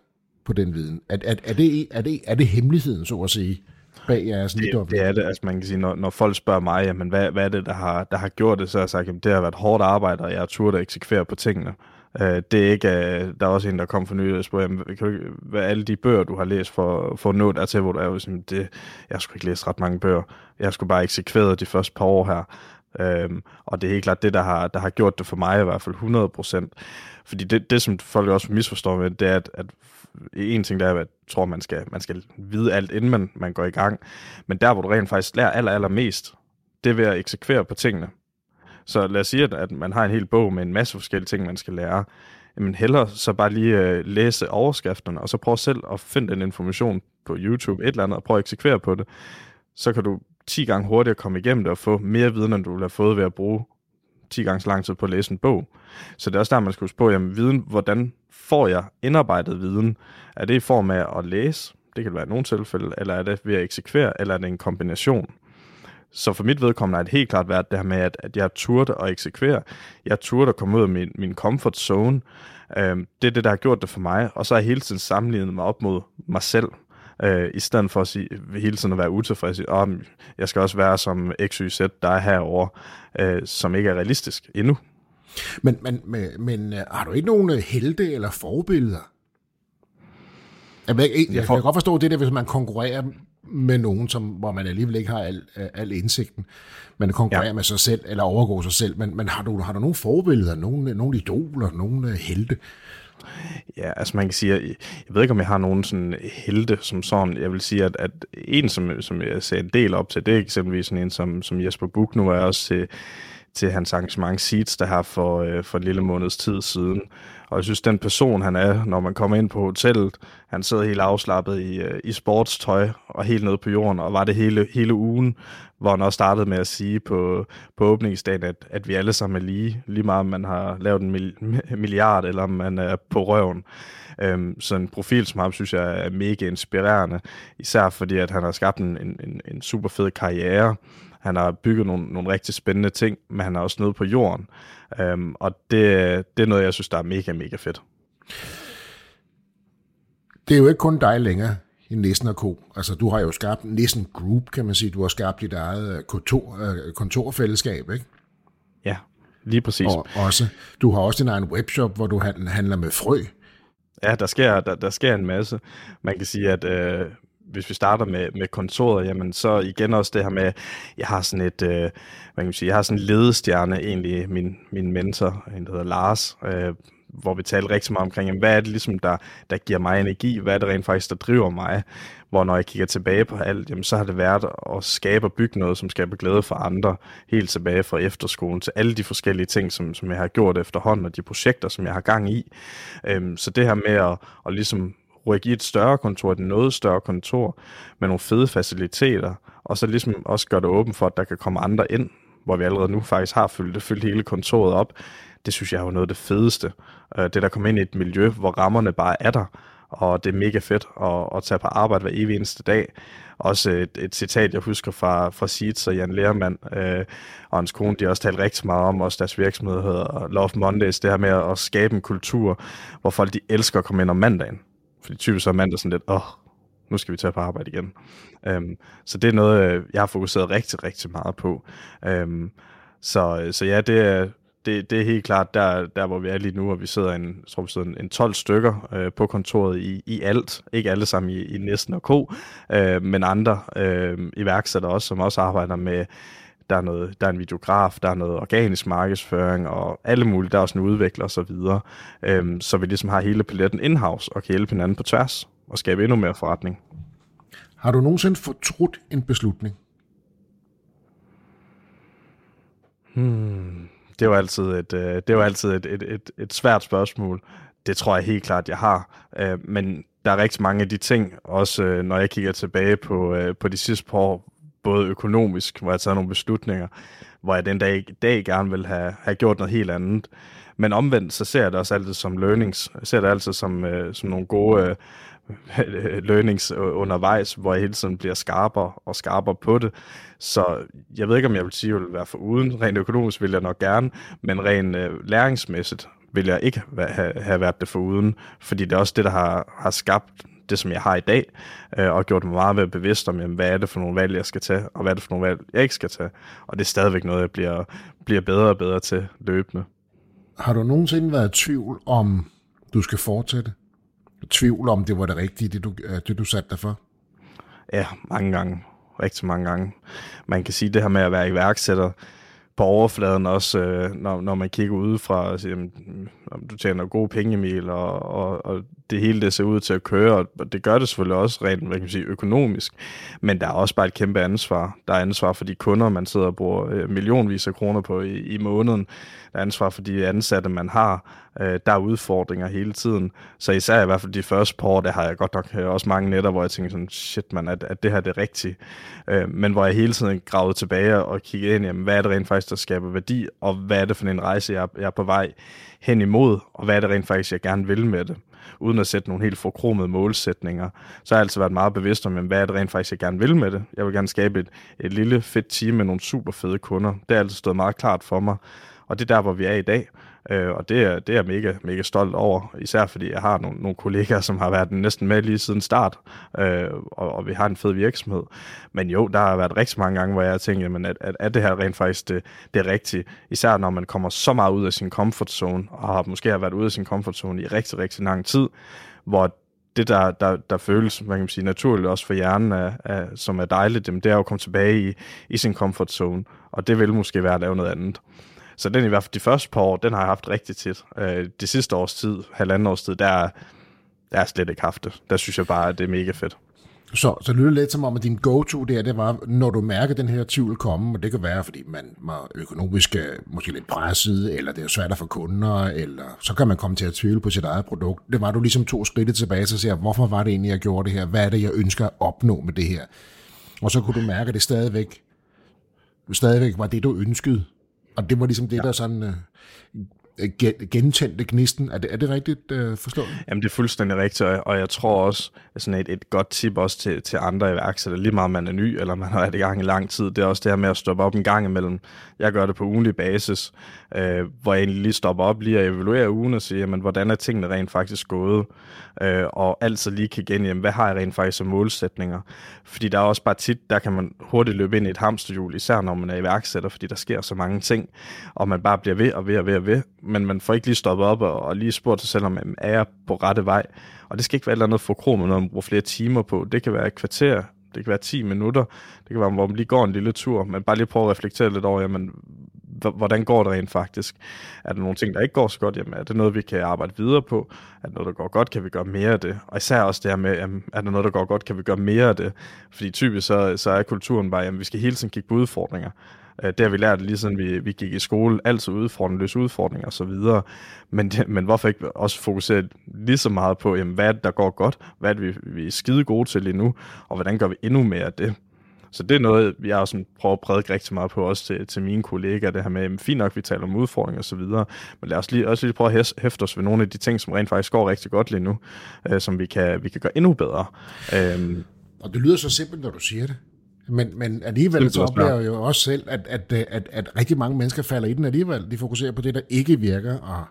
på den viden. Er, er, er, det, er, det, er det hemmeligheden, så at sige? Bag jeres det, det er det, altså man kan sige, når, når folk spørger mig, jamen, hvad, hvad er det, der har, der har gjort det, så har jeg sagt, jamen, det har været hårdt arbejde, og jeg har turt at eksekvere på tingene. Uh, det er ikke, uh, der er også en, der kom for nylig og spurgte, jamen, kan du, hvad alle de bøger, du har læst for, for at nå dertil, hvor du er, sådan, det, jeg sgu ikke læst ret mange bøger. Jeg sgu bare eksekveret de første par år her. Uh, og det er helt klart det, der har, der har gjort det for mig i hvert fald 100 procent. Fordi det, det, som folk også misforstår med, det er, at, at en ting der er, at jeg tror, man skal, man skal vide alt, inden man, man går i gang. Men der, hvor du rent faktisk lærer aller, aller mest, det er ved at eksekvere på tingene. Så lad os sige, at, at man har en hel bog med en masse forskellige ting, man skal lære. Jamen hellere så bare lige uh, læse overskrifterne, og så prøv selv at finde den information på YouTube, et eller andet, og prøv at eksekvere på det. Så kan du 10 gange hurtigere komme igennem det og få mere viden, end du ville have fået ved at bruge 10 gange så lang tid på at læse en bog. Så det er også der, man skal huske på, jamen viden, hvordan får jeg indarbejdet viden? Er det i form af at læse? Det kan være i nogle tilfælde, eller er det ved at eksekvere, eller er det en kombination? Så for mit vedkommende er det helt klart været det her med, at, at jeg turde at eksekvere. Jeg turde at komme ud af min, min comfort zone. Øhm, det er det, der har gjort det for mig. Og så har jeg hele tiden sammenlignet mig op mod mig selv øh, i stedet for at sige, hele tiden at være utilfreds. Oh, jeg skal også være som XYZ, der er herovre, øh, som ikke er realistisk endnu. Men, men, men, men øh, har du ikke nogen øh, helte eller forbilleder? Jeg, jeg, jeg, jeg kan godt forstå det der, hvis man konkurrerer med nogen, som, hvor man alligevel ikke har al, al indsigten. Man konkurrerer ja. med sig selv, eller overgår sig selv. Men, men har, du, har du nogle forbilleder, nogle, nogle idoler, nogle øh, helte, Ja, altså man kan sige, jeg, jeg ved ikke, om jeg har nogen sådan helte som sådan. Jeg vil sige, at, at en, som, som jeg ser en del op til, det er eksempelvis sådan en som, som Jesper Buch nu er også til, til hans arrangement Seeds, der har for, øh, for en lille måneds tid siden. Og jeg synes, den person, han er, når man kommer ind på hotellet, han sidder helt afslappet i, øh, i sportstøj og helt nede på jorden, og var det hele, hele ugen, hvor han også startede med at sige på, på åbningsdagen, at, at vi alle sammen er lige, lige meget om man har lavet en milliard, eller om man er på røven. Øhm, så en profil som ham, synes jeg er mega inspirerende, især fordi, at han har skabt en, en, en super fed karriere, han har bygget nogle, nogle rigtig spændende ting, men han er også nede på jorden. Øhm, og det, det er noget, jeg synes, der er mega, mega fedt. Det er jo ikke kun dig længere i Nissen og Co. Altså, du har jo skabt Nissen Group, kan man sige. Du har skabt dit eget øh, kontor, øh, kontorfællesskab, ikke? Ja, lige præcis. Og også, du har også din egen webshop, hvor du handler med frø. Ja, der sker, der, der sker en masse. Man kan sige, at øh, hvis vi starter med, med kontoret, jamen så igen også det her med, jeg har sådan et, øh, hvad kan man sige, jeg har sådan en ledestjerne egentlig, min, min mentor, en der hedder Lars, øh, hvor vi talte rigtig meget omkring, jamen, hvad er det ligesom, der, der giver mig energi, hvad er det rent faktisk, der driver mig, hvor når jeg kigger tilbage på alt, jamen, så har det været at skabe og bygge noget, som skaber glæde for andre, helt tilbage fra efterskolen til alle de forskellige ting, som, som jeg har gjort efterhånden, og de projekter, som jeg har gang i. Øhm, så det her med at, at ligesom rykke i et større kontor, et noget større kontor, med nogle fede faciliteter, og så ligesom også gøre det åbent for, at der kan komme andre ind, hvor vi allerede nu faktisk har fyldt, fyldt hele kontoret op. Det synes jeg er jo noget af det fedeste. Øh, det der kommer ind i et miljø, hvor rammerne bare er der, og det er mega fedt at, at tage på arbejde hver evig eneste dag. Også et, et citat, jeg husker fra, fra Seeds og Jan Lermand øh, og hans kone, de har også talt rigtig meget om, også deres virksomhed hedder Love Mondays, det her med at, at skabe en kultur, hvor folk de elsker at komme ind om mandagen. Fordi typisk så er mandag sådan lidt, åh, oh, nu skal vi tage på arbejde igen. Um, så det er noget, øh, jeg har fokuseret rigtig, rigtig meget på. Um, så, øh, så ja, det er, det, det er helt klart der, der, hvor vi er lige nu, og vi sidder en, jeg tror, vi sidder en, en 12 stykker øh, på kontoret i, i alt. Ikke alle sammen i, i næsten og ko, øh, men andre øh, iværksættere også, som også arbejder med, der er, noget, der er en videograf, der er noget organisk markedsføring og alle mulige, der er også en udvikler osv. Så, øh, så vi ligesom har hele paletten in-house og kan hjælpe hinanden på tværs og skabe endnu mere forretning. Har du nogensinde fortrudt en beslutning? Hmm det var altid et, øh, det var altid et, et, et, et svært spørgsmål. Det tror jeg helt klart, jeg har. Øh, men der er rigtig mange af de ting, også øh, når jeg kigger tilbage på, øh, på de sidste par år, både økonomisk, hvor jeg tager nogle beslutninger, hvor jeg den dag, dag gerne vil have, have gjort noget helt andet. Men omvendt, så ser jeg det også altid som learnings. Jeg ser det altid som, øh, som nogle gode øh, learnings undervejs, hvor jeg hele tiden bliver skarpere og skarpere på det. Så jeg ved ikke, om jeg vil sige, at jeg vil være for uden. Rent økonomisk vil jeg nok gerne, men rent øh, læringsmæssigt vil jeg ikke have, have været det for uden, fordi det er også det, der har, har skabt det, som jeg har i dag, øh, og gjort mig meget bevidst om, jamen, hvad er det for nogle valg, jeg skal tage, og hvad er det for nogle valg, jeg ikke skal tage. Og det er stadigvæk noget, jeg bliver, bliver bedre og bedre til løbende. Har du nogensinde været i tvivl om, du skal fortsætte? tvivl om, det var det rigtige, det du, øh, det du satte dig for? Ja, mange gange. Rigtig mange gange. Man kan sige det her med at være iværksætter på overfladen også, øh, når, når man kigger udefra og siger, jamen, du tjener gode penge, Emil, og, og, og det hele det ser ud til at køre, og det gør det selvfølgelig også rent hvad kan man sige, økonomisk, men der er også bare et kæmpe ansvar. Der er ansvar for de kunder, man sidder og bruger øh, millionvis af kroner på i, i måneden. Der er ansvar for de ansatte, man har. Øh, der er udfordringer hele tiden. Så især i hvert fald de første par år, der har jeg godt nok øh, også mange netter, hvor jeg tænker sådan, shit man, at, at det her det er rigtigt. Øh, men hvor jeg hele tiden gravede tilbage og kiggede ind, jamen, hvad er det rent faktisk, der skaber værdi, og hvad er det for en rejse, jeg, jeg er på vej hen imod, og hvad er det rent faktisk, jeg gerne vil med det uden at sætte nogle helt forkromede målsætninger, så har jeg altid været meget bevidst om, hvad er det rent faktisk, jeg gerne vil med det. Jeg vil gerne skabe et, et lille fedt team med nogle super fede kunder. Det har altid stået meget klart for mig, og det er der, hvor vi er i dag. Øh, og det er, det er jeg mega, mega stolt over, især fordi jeg har nogle, nogle kollegaer, som har været næsten med lige siden start, øh, og, og vi har en fed virksomhed. Men jo, der har været rigtig mange gange, hvor jeg har tænkt, jamen, at, at, at det her rent faktisk det, det er rigtigt, især når man kommer så meget ud af sin comfort zone, og har måske har været ude af sin comfort zone i rigtig, rigtig lang tid, hvor det, der, der, der føles, man kan sige, naturligt også for hjernen, er, er, som er dejligt, det er at komme tilbage i, i sin comfort zone, og det vil måske være at lave noget andet. Så den i hvert fald de første par år, den har jeg haft rigtig tit. Øh, de sidste års tid, halvanden års tid, der, der har jeg slet ikke haft det. Der synes jeg bare, at det er mega fedt. Så, så lyder det lidt som om, at din go-to der, det var, når du mærker den her tvivl komme, og det kan være, fordi man var økonomisk øh, måske lidt presset, eller det er svært at få kunder, eller så kan man komme til at tvivle på sit eget produkt. Det var, du ligesom to skridt tilbage, så siger, hvorfor var det egentlig, jeg gjorde det her? Hvad er det, jeg ønsker at opnå med det her? Og så kunne du mærke, at det stadigvæk, stadigvæk var det, du ønskede. Og det var ligesom det, ja. der sådan øh, Øh, gentændte gnisten. Er det, er det rigtigt øh, forstået? Jamen, det er fuldstændig rigtigt, og jeg tror også, at sådan et, et godt tip også til, til andre iværksættere, lige meget om man er ny, eller man har været i gang i lang tid, det er også det her med at stoppe op en gang imellem. Jeg gør det på ugenlig basis, øh, hvor jeg egentlig lige stopper op, lige at evaluere ugen og sige, jamen, hvordan er tingene rent faktisk gået? øh, og altid lige kan jamen, hvad har jeg rent faktisk som målsætninger? Fordi der er også bare tit, der kan man hurtigt løbe ind i et hamsterhjul, især når man er iværksætter, fordi der sker så mange ting, og man bare bliver ved og ved og ved og ved, men man får ikke lige stoppet op og, og lige spurgt sig selv, om er jeg på rette vej? Og det skal ikke være et eller andet forkrom, når man bruger flere timer på. Det kan være et kvarter, det kan være 10 minutter, det kan være, hvor man lige går en lille tur, men bare lige prøve at reflektere lidt over, jamen, hvordan går det rent faktisk? Er der nogle ting, der ikke går så godt? Jamen, er det noget, vi kan arbejde videre på? Er det noget, der går godt? Kan vi gøre mere af det? Og især også det her med, jamen, er der noget, der går godt? Kan vi gøre mere af det? Fordi typisk så, så er kulturen bare, at vi skal hele tiden kigge på udfordringer. Øh, det har vi lært lige siden vi, vi gik i skole, altid udfordring, løse udfordringer og så videre. Men, men hvorfor ikke også fokusere lige så meget på, jamen, hvad det, der går godt? Hvad er det, vi, vi er skide gode til lige nu? Og hvordan gør vi endnu mere af det? Så det er noget, jeg også prøver at prædike rigtig meget på, også til, til mine kollegaer, det her med, fint nok, vi taler om udfordringer og så videre, men lad os lige, også lige prøve at hæfte os ved nogle af de ting, som rent faktisk går rigtig godt lige nu, øh, som vi kan, vi kan gøre endnu bedre. Øhm, og det lyder så simpelt, når du siger det. Men, men alligevel så oplever jeg jo også selv, at, at, at, at rigtig mange mennesker falder i den alligevel. De fokuserer på det, der ikke virker, og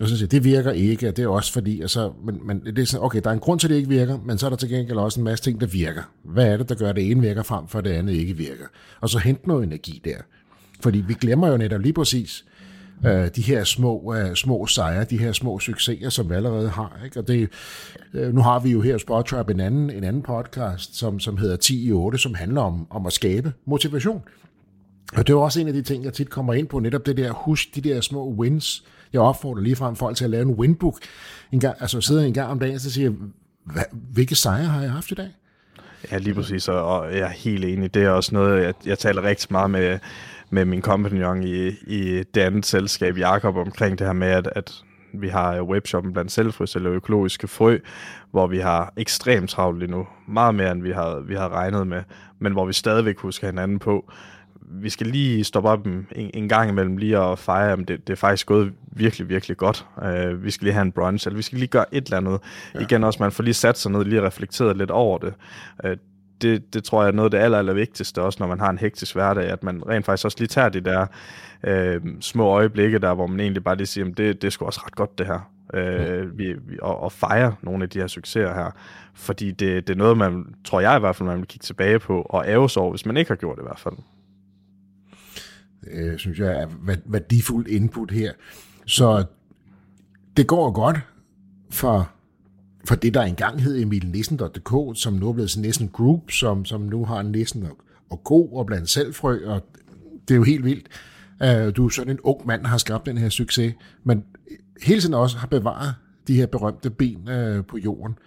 jeg synes, det virker ikke, og det er også fordi, altså, men, men det er sådan, okay, der er en grund til, at det ikke virker, men så er der til gengæld også en masse ting, der virker. Hvad er det, der gør, at det ene virker frem for, at det andet ikke virker? Og så hente noget energi der. Fordi vi glemmer jo netop lige præcis, øh, de her små, øh, små sejre, de her små succeser, som vi allerede har. Ikke? Og det, øh, nu har vi jo her Spot Trap en anden, en anden podcast, som, som hedder 10 i 8, som handler om, om at skabe motivation. Og det er også en af de ting, jeg tit kommer ind på, netop det der, husk de der små wins. Jeg opfordrer lige frem folk til at lave en winbook. En gang, altså sidder en gang om dagen, og så siger hvilke sejre har jeg haft i dag? Ja, lige præcis, og jeg er helt enig. Det er også noget, jeg, jeg taler rigtig meget med, med min kompagnon i, i det andet selskab, Jakob, omkring det her med, at, at vi har webshoppen blandt selvfrys eller økologiske frø, hvor vi har ekstremt travlt lige nu. Meget mere, end vi har, vi har regnet med, men hvor vi stadigvæk husker hinanden på, vi skal lige stoppe op en, en gang imellem lige og fejre, at det, det er faktisk gået virkelig, virkelig godt. Uh, vi skal lige have en brunch, eller vi skal lige gøre et eller andet. Ja. Igen også, man får lige sat sig ned, lige reflekteret lidt over det. Uh, det, det tror jeg er noget af det aller, aller vigtigste, også når man har en hektisk hverdag, at man rent faktisk også lige tager de der uh, små øjeblikke der, hvor man egentlig bare lige siger, det, det er sgu også ret godt det her. Uh, vi, vi, og, og fejre nogle af de her succeser her. Fordi det, det er noget, man, tror jeg i hvert fald, man vil kigge tilbage på og æve sig over, hvis man ikke har gjort det i hvert fald øh, synes jeg er værdifuldt input her. Så det går godt for, for det, der engang hed emilnissen.dk, som nu er blevet sådan Nissen Group, som, som nu har Nissen og, og Go og blandt selvfrø, og det er jo helt vildt. Uh, du er sådan en ung mand, der har skabt den her succes, men hele tiden også har bevaret de her berømte ben øh, på jorden.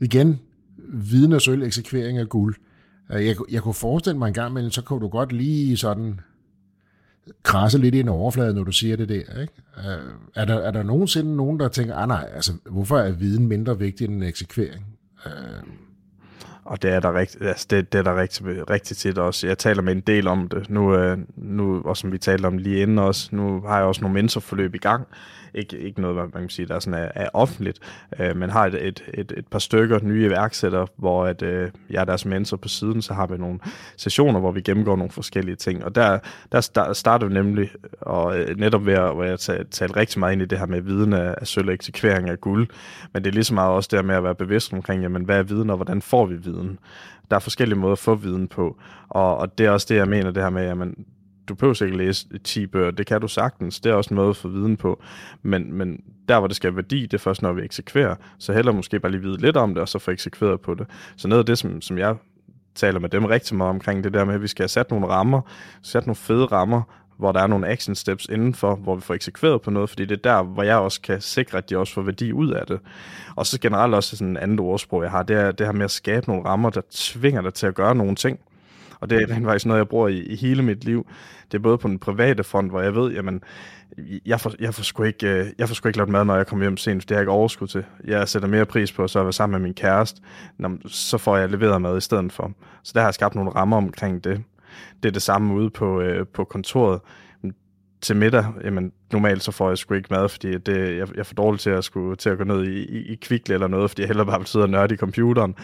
Igen, viden og sølv, eksekvering af guld. Øh, jeg, jeg kunne forestille mig en gang men så kunne du godt lige sådan krasse lidt i en overflade, når du siger det der. Ikke? Øh, er, der, er der nogensinde nogen, der tænker, ah nej, altså, hvorfor er viden mindre vigtig end en eksekvering? Øh, og det er der rigt, altså det, det er der rigtig, rigtig tit også. Jeg taler med en del om det nu, øh, nu og som vi talte om lige inden også. Nu har jeg også nogle mentorforløb i gang, ikke, ikke noget, man kan sige, der er, sådan er, er offentligt, øh, men har et, et, et, et par stykker nye iværksættere, hvor at, øh, jeg er deres mentor på siden, så har vi nogle sessioner, hvor vi gennemgår nogle forskellige ting. Og der, der starter vi nemlig, og øh, netop ved at, hvor jeg talte rigtig meget ind i det her med viden af, af sølv og eksekvering af guld, men det er lige så meget også der med at være bevidst omkring, jamen, hvad er viden, og hvordan får vi viden? Der er forskellige måder at få viden på, og, og det er også det, jeg mener, det her med, at man, du behøver ikke læse 10 bøger, det kan du sagtens, det er også en måde at få viden på, men, men der, hvor det skal have værdi, det er først, når vi eksekverer, så heller måske bare lige vide lidt om det, og så få eksekveret på det. Så noget af det, som, som jeg taler med dem rigtig meget omkring, det der med, at vi skal have sat nogle rammer, sat nogle fede rammer, hvor der er nogle action steps indenfor, hvor vi får eksekveret på noget, fordi det er der, hvor jeg også kan sikre, at de også får værdi ud af det. Og så generelt også sådan en andet ordsprog, jeg har, det er det her med at skabe nogle rammer, der tvinger dig til at gøre nogle ting. Og det er rent faktisk noget, jeg bruger i, i hele mit liv. Det er både på den private front, hvor jeg ved, jamen, jeg får, jeg får, sgu, ikke, øh, jeg får sgu ikke lavet mad, når jeg kommer hjem sent, for det har jeg ikke overskud til. Jeg sætter mere pris på så at være sammen med min kæreste, når, så får jeg leveret mad i stedet for. Så der har jeg skabt nogle rammer omkring det. Det er det samme ude på, øh, på kontoret til middag, jamen normalt så får jeg sgu ikke mad, fordi det, jeg, jeg er for dårlig til at, skulle, til at gå ned i, i, i kvikle eller noget, fordi jeg hellere bare vil sidde og nørde i computeren.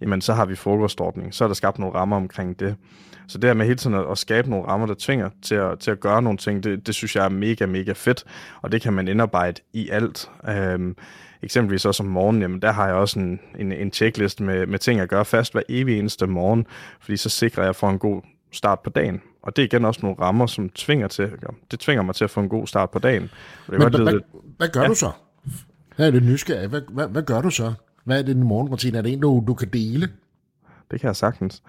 Jamen så har vi frokostordning, så er der skabt nogle rammer omkring det. Så det her med hele tiden at, at skabe nogle rammer, der tvinger til at, til at gøre nogle ting, det, det synes jeg er mega, mega fedt, og det kan man indarbejde i alt. Øhm, eksempelvis også om morgenen, jamen der har jeg også en, en, en checklist med, med ting, jeg gør fast hver evig eneste morgen, fordi så sikrer jeg for en god start på dagen. Og det er igen også nogle rammer, som tvinger til, det tvinger mig til at få en god start på dagen. Det Men hvad, hvad, hvad gør ja. du så? Hvad er det nysgerrig? Hvad, hvad, hvad gør du så? Hvad er det din morgenrutine? Er det en, du, du kan dele? Det kan jeg sagtens.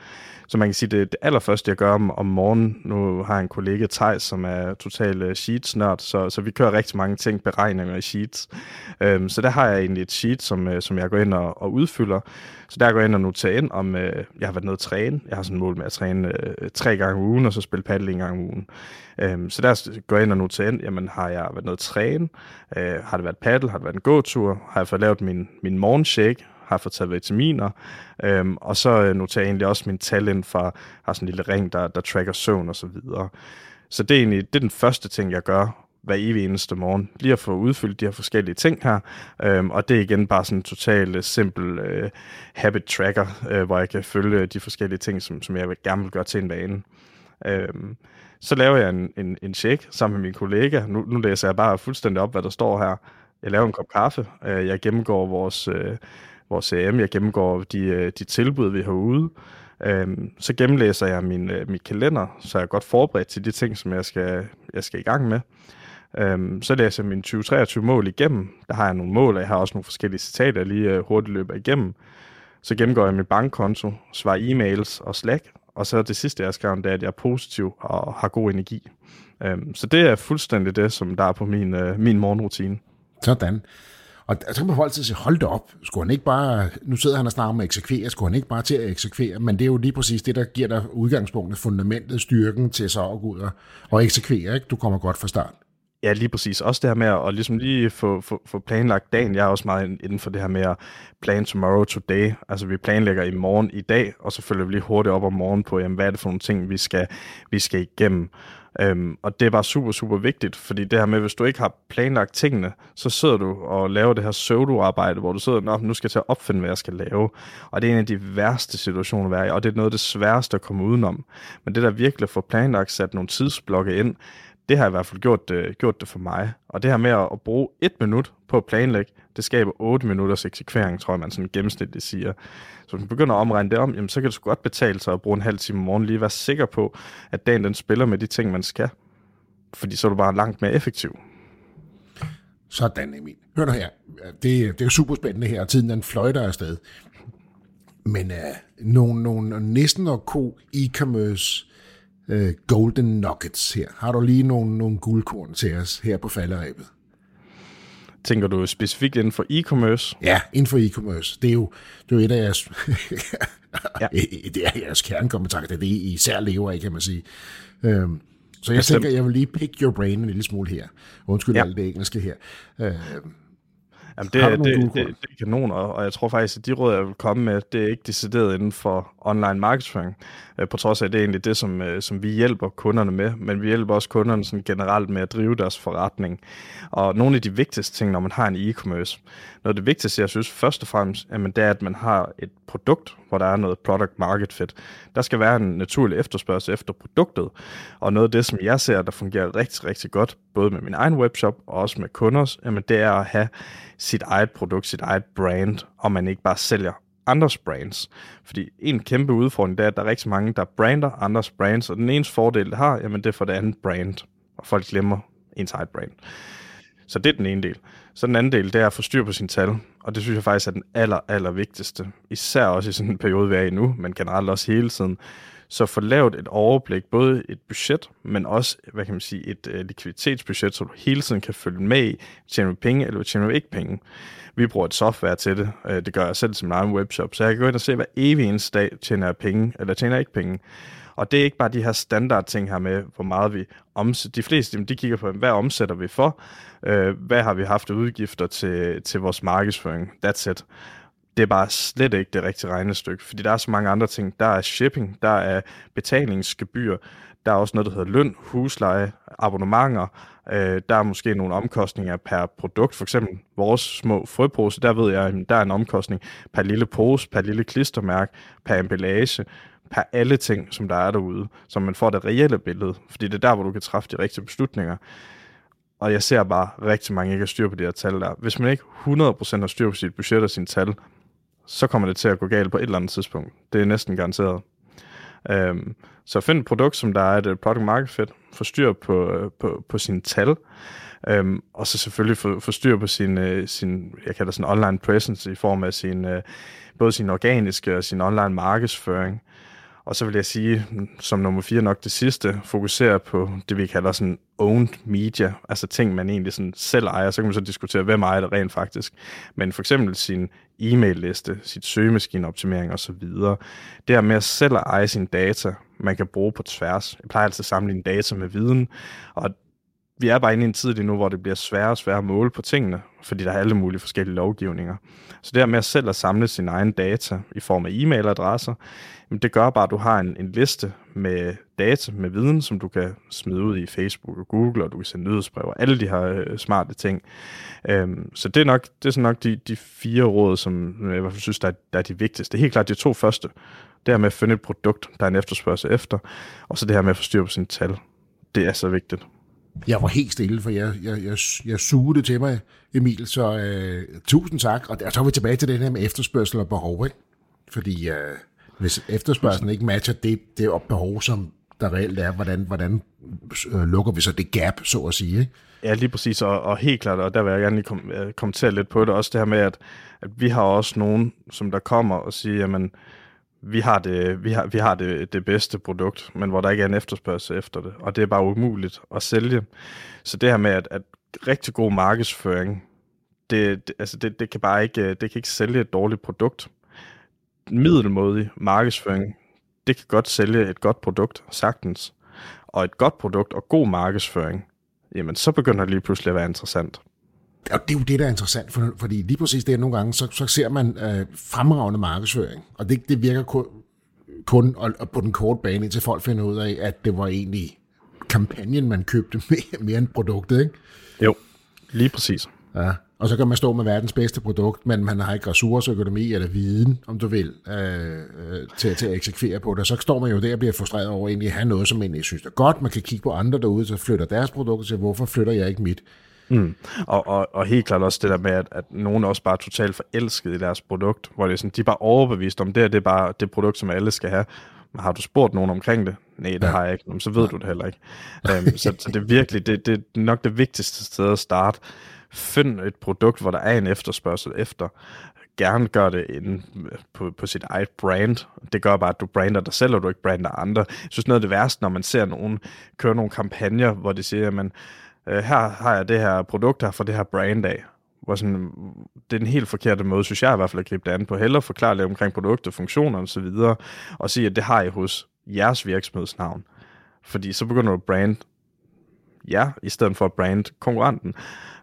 Så man kan sige, det, det allerførste, jeg gør om, om morgenen, nu har jeg en kollega, Tejs, som er total uh, sheets-nørd, så, så vi kører rigtig mange ting, beregninger i sheets. Um, så der har jeg egentlig et sheet, som, uh, som jeg går ind og, og udfylder. Så der går jeg ind og noterer ind, om uh, jeg har været nede at træne. Jeg har sådan et mål med at træne uh, tre gange om ugen, og så spille paddle en gang om ugen. Um, så der går jeg ind og noterer ind, jamen har jeg været nede at træne? Uh, har det været paddle? Har det været en gåtur? Har jeg fået lavet min, min morgenshake? Har fået taget vitaminer, øhm, og så øh, noterer jeg egentlig også min tal ind fra, har sådan en lille ring, der, der tracker søvn og så videre. Så det er egentlig det er den første ting, jeg gør hver evig eneste morgen. Lige at få udfyldt de her forskellige ting her, øhm, og det er igen bare sådan en totalt øh, simpel øh, habit tracker, øh, hvor jeg kan følge øh, de forskellige ting, som, som jeg vil gerne vil gøre til en vane. Øhm, så laver jeg en, en, en check sammen med min kollega. Nu, nu læser jeg bare fuldstændig op, hvad der står her. Jeg laver en kop kaffe. Øh, jeg gennemgår vores, øh, vores CRM, Jeg gennemgår de, øh, de tilbud, vi har ude. Øhm, så gennemlæser jeg min, øh, kalender, så jeg er godt forberedt til de ting, som jeg skal, jeg skal i gang med. Øhm, så læser jeg mine 2023 mål igennem. Der har jeg nogle mål, og jeg har også nogle forskellige citater, jeg lige øh, hurtigt løber igennem. Så gennemgår jeg min bankkonto, svarer e-mails og Slack, og så det sidste, jeg skrev, det er, at jeg er positiv og har god energi. Øhm, så det er fuldstændig det, som der er på min, øh, min morgenrutine. Sådan. Og så kan man holde til at sige, hold da op, skulle han ikke bare, nu sidder han og snakker om at eksekvere, skulle han ikke bare til at eksekvere, men det er jo lige præcis det, der giver dig udgangspunktet, fundamentet, styrken til så at gå ud og, og eksekvere, ikke? Du kommer godt fra start. Ja, lige præcis. Også det her med at ligesom lige få, få, få planlagt dagen. Jeg er også meget inden for det her med at plan tomorrow today. Altså vi planlægger i morgen i dag, og så følger vi lige hurtigt op om morgenen på, jamen, hvad er det for nogle ting, vi skal, vi skal igennem. Øhm, og det er bare super, super vigtigt, fordi det her med, hvis du ikke har planlagt tingene, så sidder du og laver det her pseudo-arbejde, hvor du sidder, Nå, nu skal jeg til at opfinde, hvad jeg skal lave. Og det er en af de værste situationer at være i, og det er noget af det sværeste at komme udenom. Men det der virkelig at få planlagt, sat nogle tidsblokke ind, det har i hvert fald gjort det, gjort det for mig. Og det her med at, bruge et minut på at planlægge, det skaber 8 minutters eksekvering, tror jeg, man sådan gennemsnitligt siger. Så hvis man begynder at omregne det om, jamen, så kan det sgu godt betale sig at bruge en halv time om morgenen, lige være sikker på, at dagen den spiller med de ting, man skal. Fordi så er du bare langt mere effektiv. Sådan, Emil. Hør nu her. Det, det er super spændende her, og tiden den fløjter afsted. Men uh, nogle, nogle næsten og ko e-commerce uh, golden nuggets her. Har du lige nogle, nogle guldkorn til os her på falderæbet? Tænker du specifikt inden for e-commerce? Ja, inden for e-commerce. Det er jo, det er jo et af jeres, ja. det er jeres kernekompetencer, det er det, I især lever af, kan man sige. Øhm, så jeg Bestemt. tænker, jeg vil lige pick your brain en lille smule her. Undskyld ja. alt det engelske her. Øhm, Jamen det, det, det, det, det er kanon, og jeg tror faktisk, at de råd, jeg vil komme med, det er ikke decideret inden for online marketing, øh, på trods af, at det er egentlig det, som, øh, som vi hjælper kunderne med, men vi hjælper også kunderne sådan generelt med at drive deres forretning. Og nogle af de vigtigste ting, når man har en e-commerce, noget af det vigtigste, jeg synes først og fremmest, jamen, det er, at man har et produkt, hvor der er noget product market fit. Der skal være en naturlig efterspørgsel efter produktet, og noget af det, som jeg ser, der fungerer rigtig, rigtig godt, både med min egen webshop og også med kunders, jamen, det er at have sit eget produkt, sit eget brand, og man ikke bare sælger andres brands. Fordi en kæmpe udfordring, det er, at der er rigtig mange, der brander andres brands, og den eneste fordel, det har, jamen det er for det andet brand, og folk glemmer ens eget brand. Så det er den ene del. Så den anden del, det er at få styr på sine tal, og det synes jeg faktisk er den aller, aller vigtigste. Især også i sådan en periode, vi er i nu, men generelt også hele tiden. Så få lavet et overblik, både et budget, men også, hvad kan man sige, et øh, likviditetsbudget, så du hele tiden kan følge med i, tjener du penge, eller tjener du ikke penge. Vi bruger et software til det. Øh, det gør jeg selv som min egen webshop, så jeg kan gå ind og se, hvad evig eneste dag tjener jeg penge, eller tjener jeg ikke penge. Og det er ikke bare de her standard ting her med, hvor meget vi omsætter. De fleste, de kigger på, hvad omsætter vi for? Uh, hvad har vi haft udgifter til, til vores markedsføring? That's it det er bare slet ikke det rigtige regnestykke, fordi der er så mange andre ting. Der er shipping, der er betalingsgebyr, der er også noget, der hedder løn, husleje, abonnementer, øh, der er måske nogle omkostninger per produkt, for eksempel vores små frøpose, der ved jeg, at der er en omkostning per lille pose, per lille klistermærke, per emballage, per alle ting, som der er derude, så man får det reelle billede, fordi det er der, hvor du kan træffe de rigtige beslutninger. Og jeg ser bare rigtig mange ikke har styr på de her tal der. Hvis man ikke 100% har styr på sit budget og sine tal, så kommer det til at gå galt på et eller andet tidspunkt. Det er næsten garanteret. Øhm, så find et produkt, som der er et product market fit, få styr på, øh, på, på sine tal, øhm, og så selvfølgelig få, få styr på sin, øh, sin, jeg kalder sådan online presence i form af sin, øh, både sin organiske og sin online markedsføring. Og så vil jeg sige, som nummer fire nok det sidste, fokusere på det, vi kalder sådan owned media, altså ting, man egentlig sådan selv ejer. Så kan man så diskutere, hvem ejer det rent faktisk. Men for eksempel sin e-mail-liste, sit søgemaskineoptimering osv. Det her med at selv eje sin data, man kan bruge på tværs. Jeg plejer altid at sammenligne data med viden, og vi er bare inde i en tid lige nu, hvor det bliver sværere og sværere at måle på tingene, fordi der er alle mulige forskellige lovgivninger. Så det her med at selv at samle sin egen data i form af e-mailadresser, det gør bare, at du har en, en liste med data, med viden, som du kan smide ud i Facebook og Google, og du kan sende nyhedsbrev og alle de her øh, smarte ting. Øhm, så det er nok, det er sådan nok de, de fire råd, som øh, jeg i hvert fald synes, der er, der er de vigtigste. Det er helt klart de to første. Det her med at finde et produkt, der er en efterspørgsel efter, og så det her med at få styr på sine tal. Det er så vigtigt. Jeg var helt stille, for jeg, jeg, jeg, jeg sugede det til mig, Emil, så øh, tusind tak. Og så er vi tilbage til det her med efterspørgsel og behov, ikke? Fordi øh, hvis efterspørgselen ikke matcher det, det behov, som der reelt er, hvordan, hvordan øh, lukker vi så det gap, så at sige, ikke? Ja, lige præcis, og, og helt klart, og der vil jeg gerne lige kom, øh, kommentere lidt på det, også det her med, at, at vi har også nogen, som der kommer og siger, jamen, vi har, det, vi har, vi har det, det bedste produkt, men hvor der ikke er en efterspørgsel efter det, og det er bare umuligt at sælge. Så det her med, at, at rigtig god markedsføring, det, det, altså det, det, kan bare ikke, det kan ikke sælge et dårligt produkt. Middelmodig markedsføring, det kan godt sælge et godt produkt, sagtens. Og et godt produkt og god markedsføring, jamen så begynder det lige pludselig at være interessant. Og det er jo det, der er interessant, for, fordi lige præcis det, nogle gange, så, så ser man øh, fremragende markedsføring, og det, det virker kun, kun og, og på den korte bane, indtil folk finder ud af, at det var egentlig kampagnen, man købte mere, mere end produktet, ikke? Jo, lige præcis. Ja, og så kan man stå med verdens bedste produkt, men man har ikke ressourcer, økonomi eller viden, om du vil, øh, øh, til, til at eksekvere på det. Så står man jo der og bliver frustreret over egentlig at have noget, som egentlig synes er godt. Man kan kigge på andre derude, så flytter deres produkt og siger, hvorfor flytter jeg ikke mit? Mm. Og, og, og helt klart også det der med, at, at nogen også bare er totalt forelsket i deres produkt, hvor det er sådan, de er bare overbevist om, det, det er bare det produkt, som alle skal have. Men har du spurgt nogen omkring det? Nej, det ja. har jeg ikke. Så ved du det heller ikke. um, så, så det er virkelig, det, det er nok det vigtigste sted at starte. Find et produkt, hvor der er en efterspørgsel efter. Gerne gør det inden på, på sit eget brand. Det gør bare, at du brander dig selv, og du ikke brander andre. Jeg synes noget af det værste, når man ser nogen køre nogle kampagner, hvor de siger, at man, øh, her har jeg det her produkt her fra det her brand af. Hvor sådan, det er den helt forkerte måde, synes jeg i hvert fald at gribe det an på. Heller forklare lidt omkring produkter, funktioner og så videre, og sige, at det har I hos jeres virksomhedsnavn. Fordi så begynder du at brand ja, i stedet for at brand konkurrenten,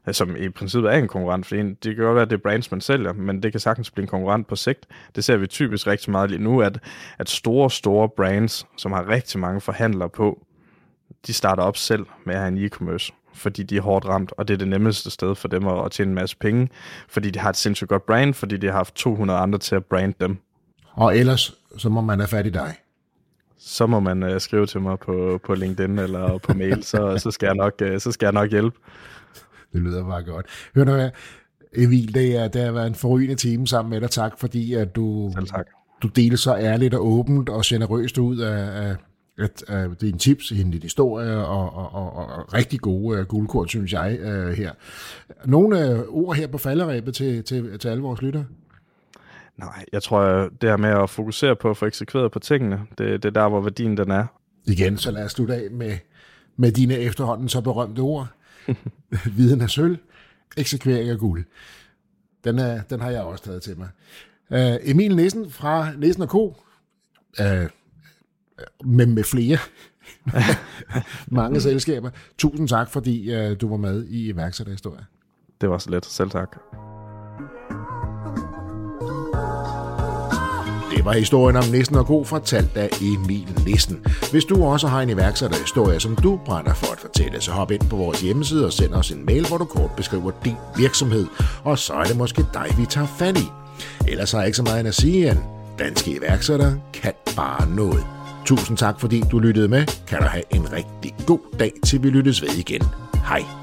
øh, som i princippet er en konkurrent, for det kan godt være, at det er brands, man sælger, men det kan sagtens blive en konkurrent på sigt. Det ser vi typisk rigtig meget lige nu, at, at store, store brands, som har rigtig mange forhandlere på, de starter op selv med at have en e-commerce fordi de er hårdt ramt, og det er det nemmeste sted for dem at, tjene en masse penge, fordi de har et sindssygt godt brand, fordi de har haft 200 andre til at brande dem. Og ellers, så må man have fat i dig. Så må man uh, skrive til mig på, på LinkedIn eller på mail, så, så, skal jeg nok, uh, så skal jeg nok hjælpe. Det lyder bare godt. Hør nu her, Emil, det, er, det har været en forrygende time sammen med dig. Tak, fordi at du, Selv tak. du deler så ærligt og åbent og generøst ud af, af at uh, det er en tips, en lidt historie og, og, og, og rigtig gode uh, guldkort, synes jeg, uh, her. Nogle uh, ord her på falderæbet til, til, til alle vores lyttere? Nej, jeg tror, det her med at fokusere på at få eksekveret på tingene, det, det er der, hvor værdien den er. Igen, så lad os slutte af med, med dine efterhånden så berømte ord. Viden er sølv, eksekvering af guld. Den, er, den har jeg også taget til mig. Uh, Emil Nissen fra Nissen Co. Uh, med, med flere. Mange selskaber. Tusind tak, fordi uh, du var med i iværksætterhistorie. Det var så let. Selv tak. Det var historien om Nissen og God fortalt af Emil Nissen. Hvis du også har en iværksætterhistorie, som du brænder for at fortælle, så hop ind på vores hjemmeside og send os en mail, hvor du kort beskriver din virksomhed, og så er det måske dig, vi tager fat i. Ellers har jeg ikke så meget at sige end, danske iværksættere kan bare noget. Tusind tak, fordi du lyttede med. Kan du have en rigtig god dag, til vi lyttes ved igen. Hej.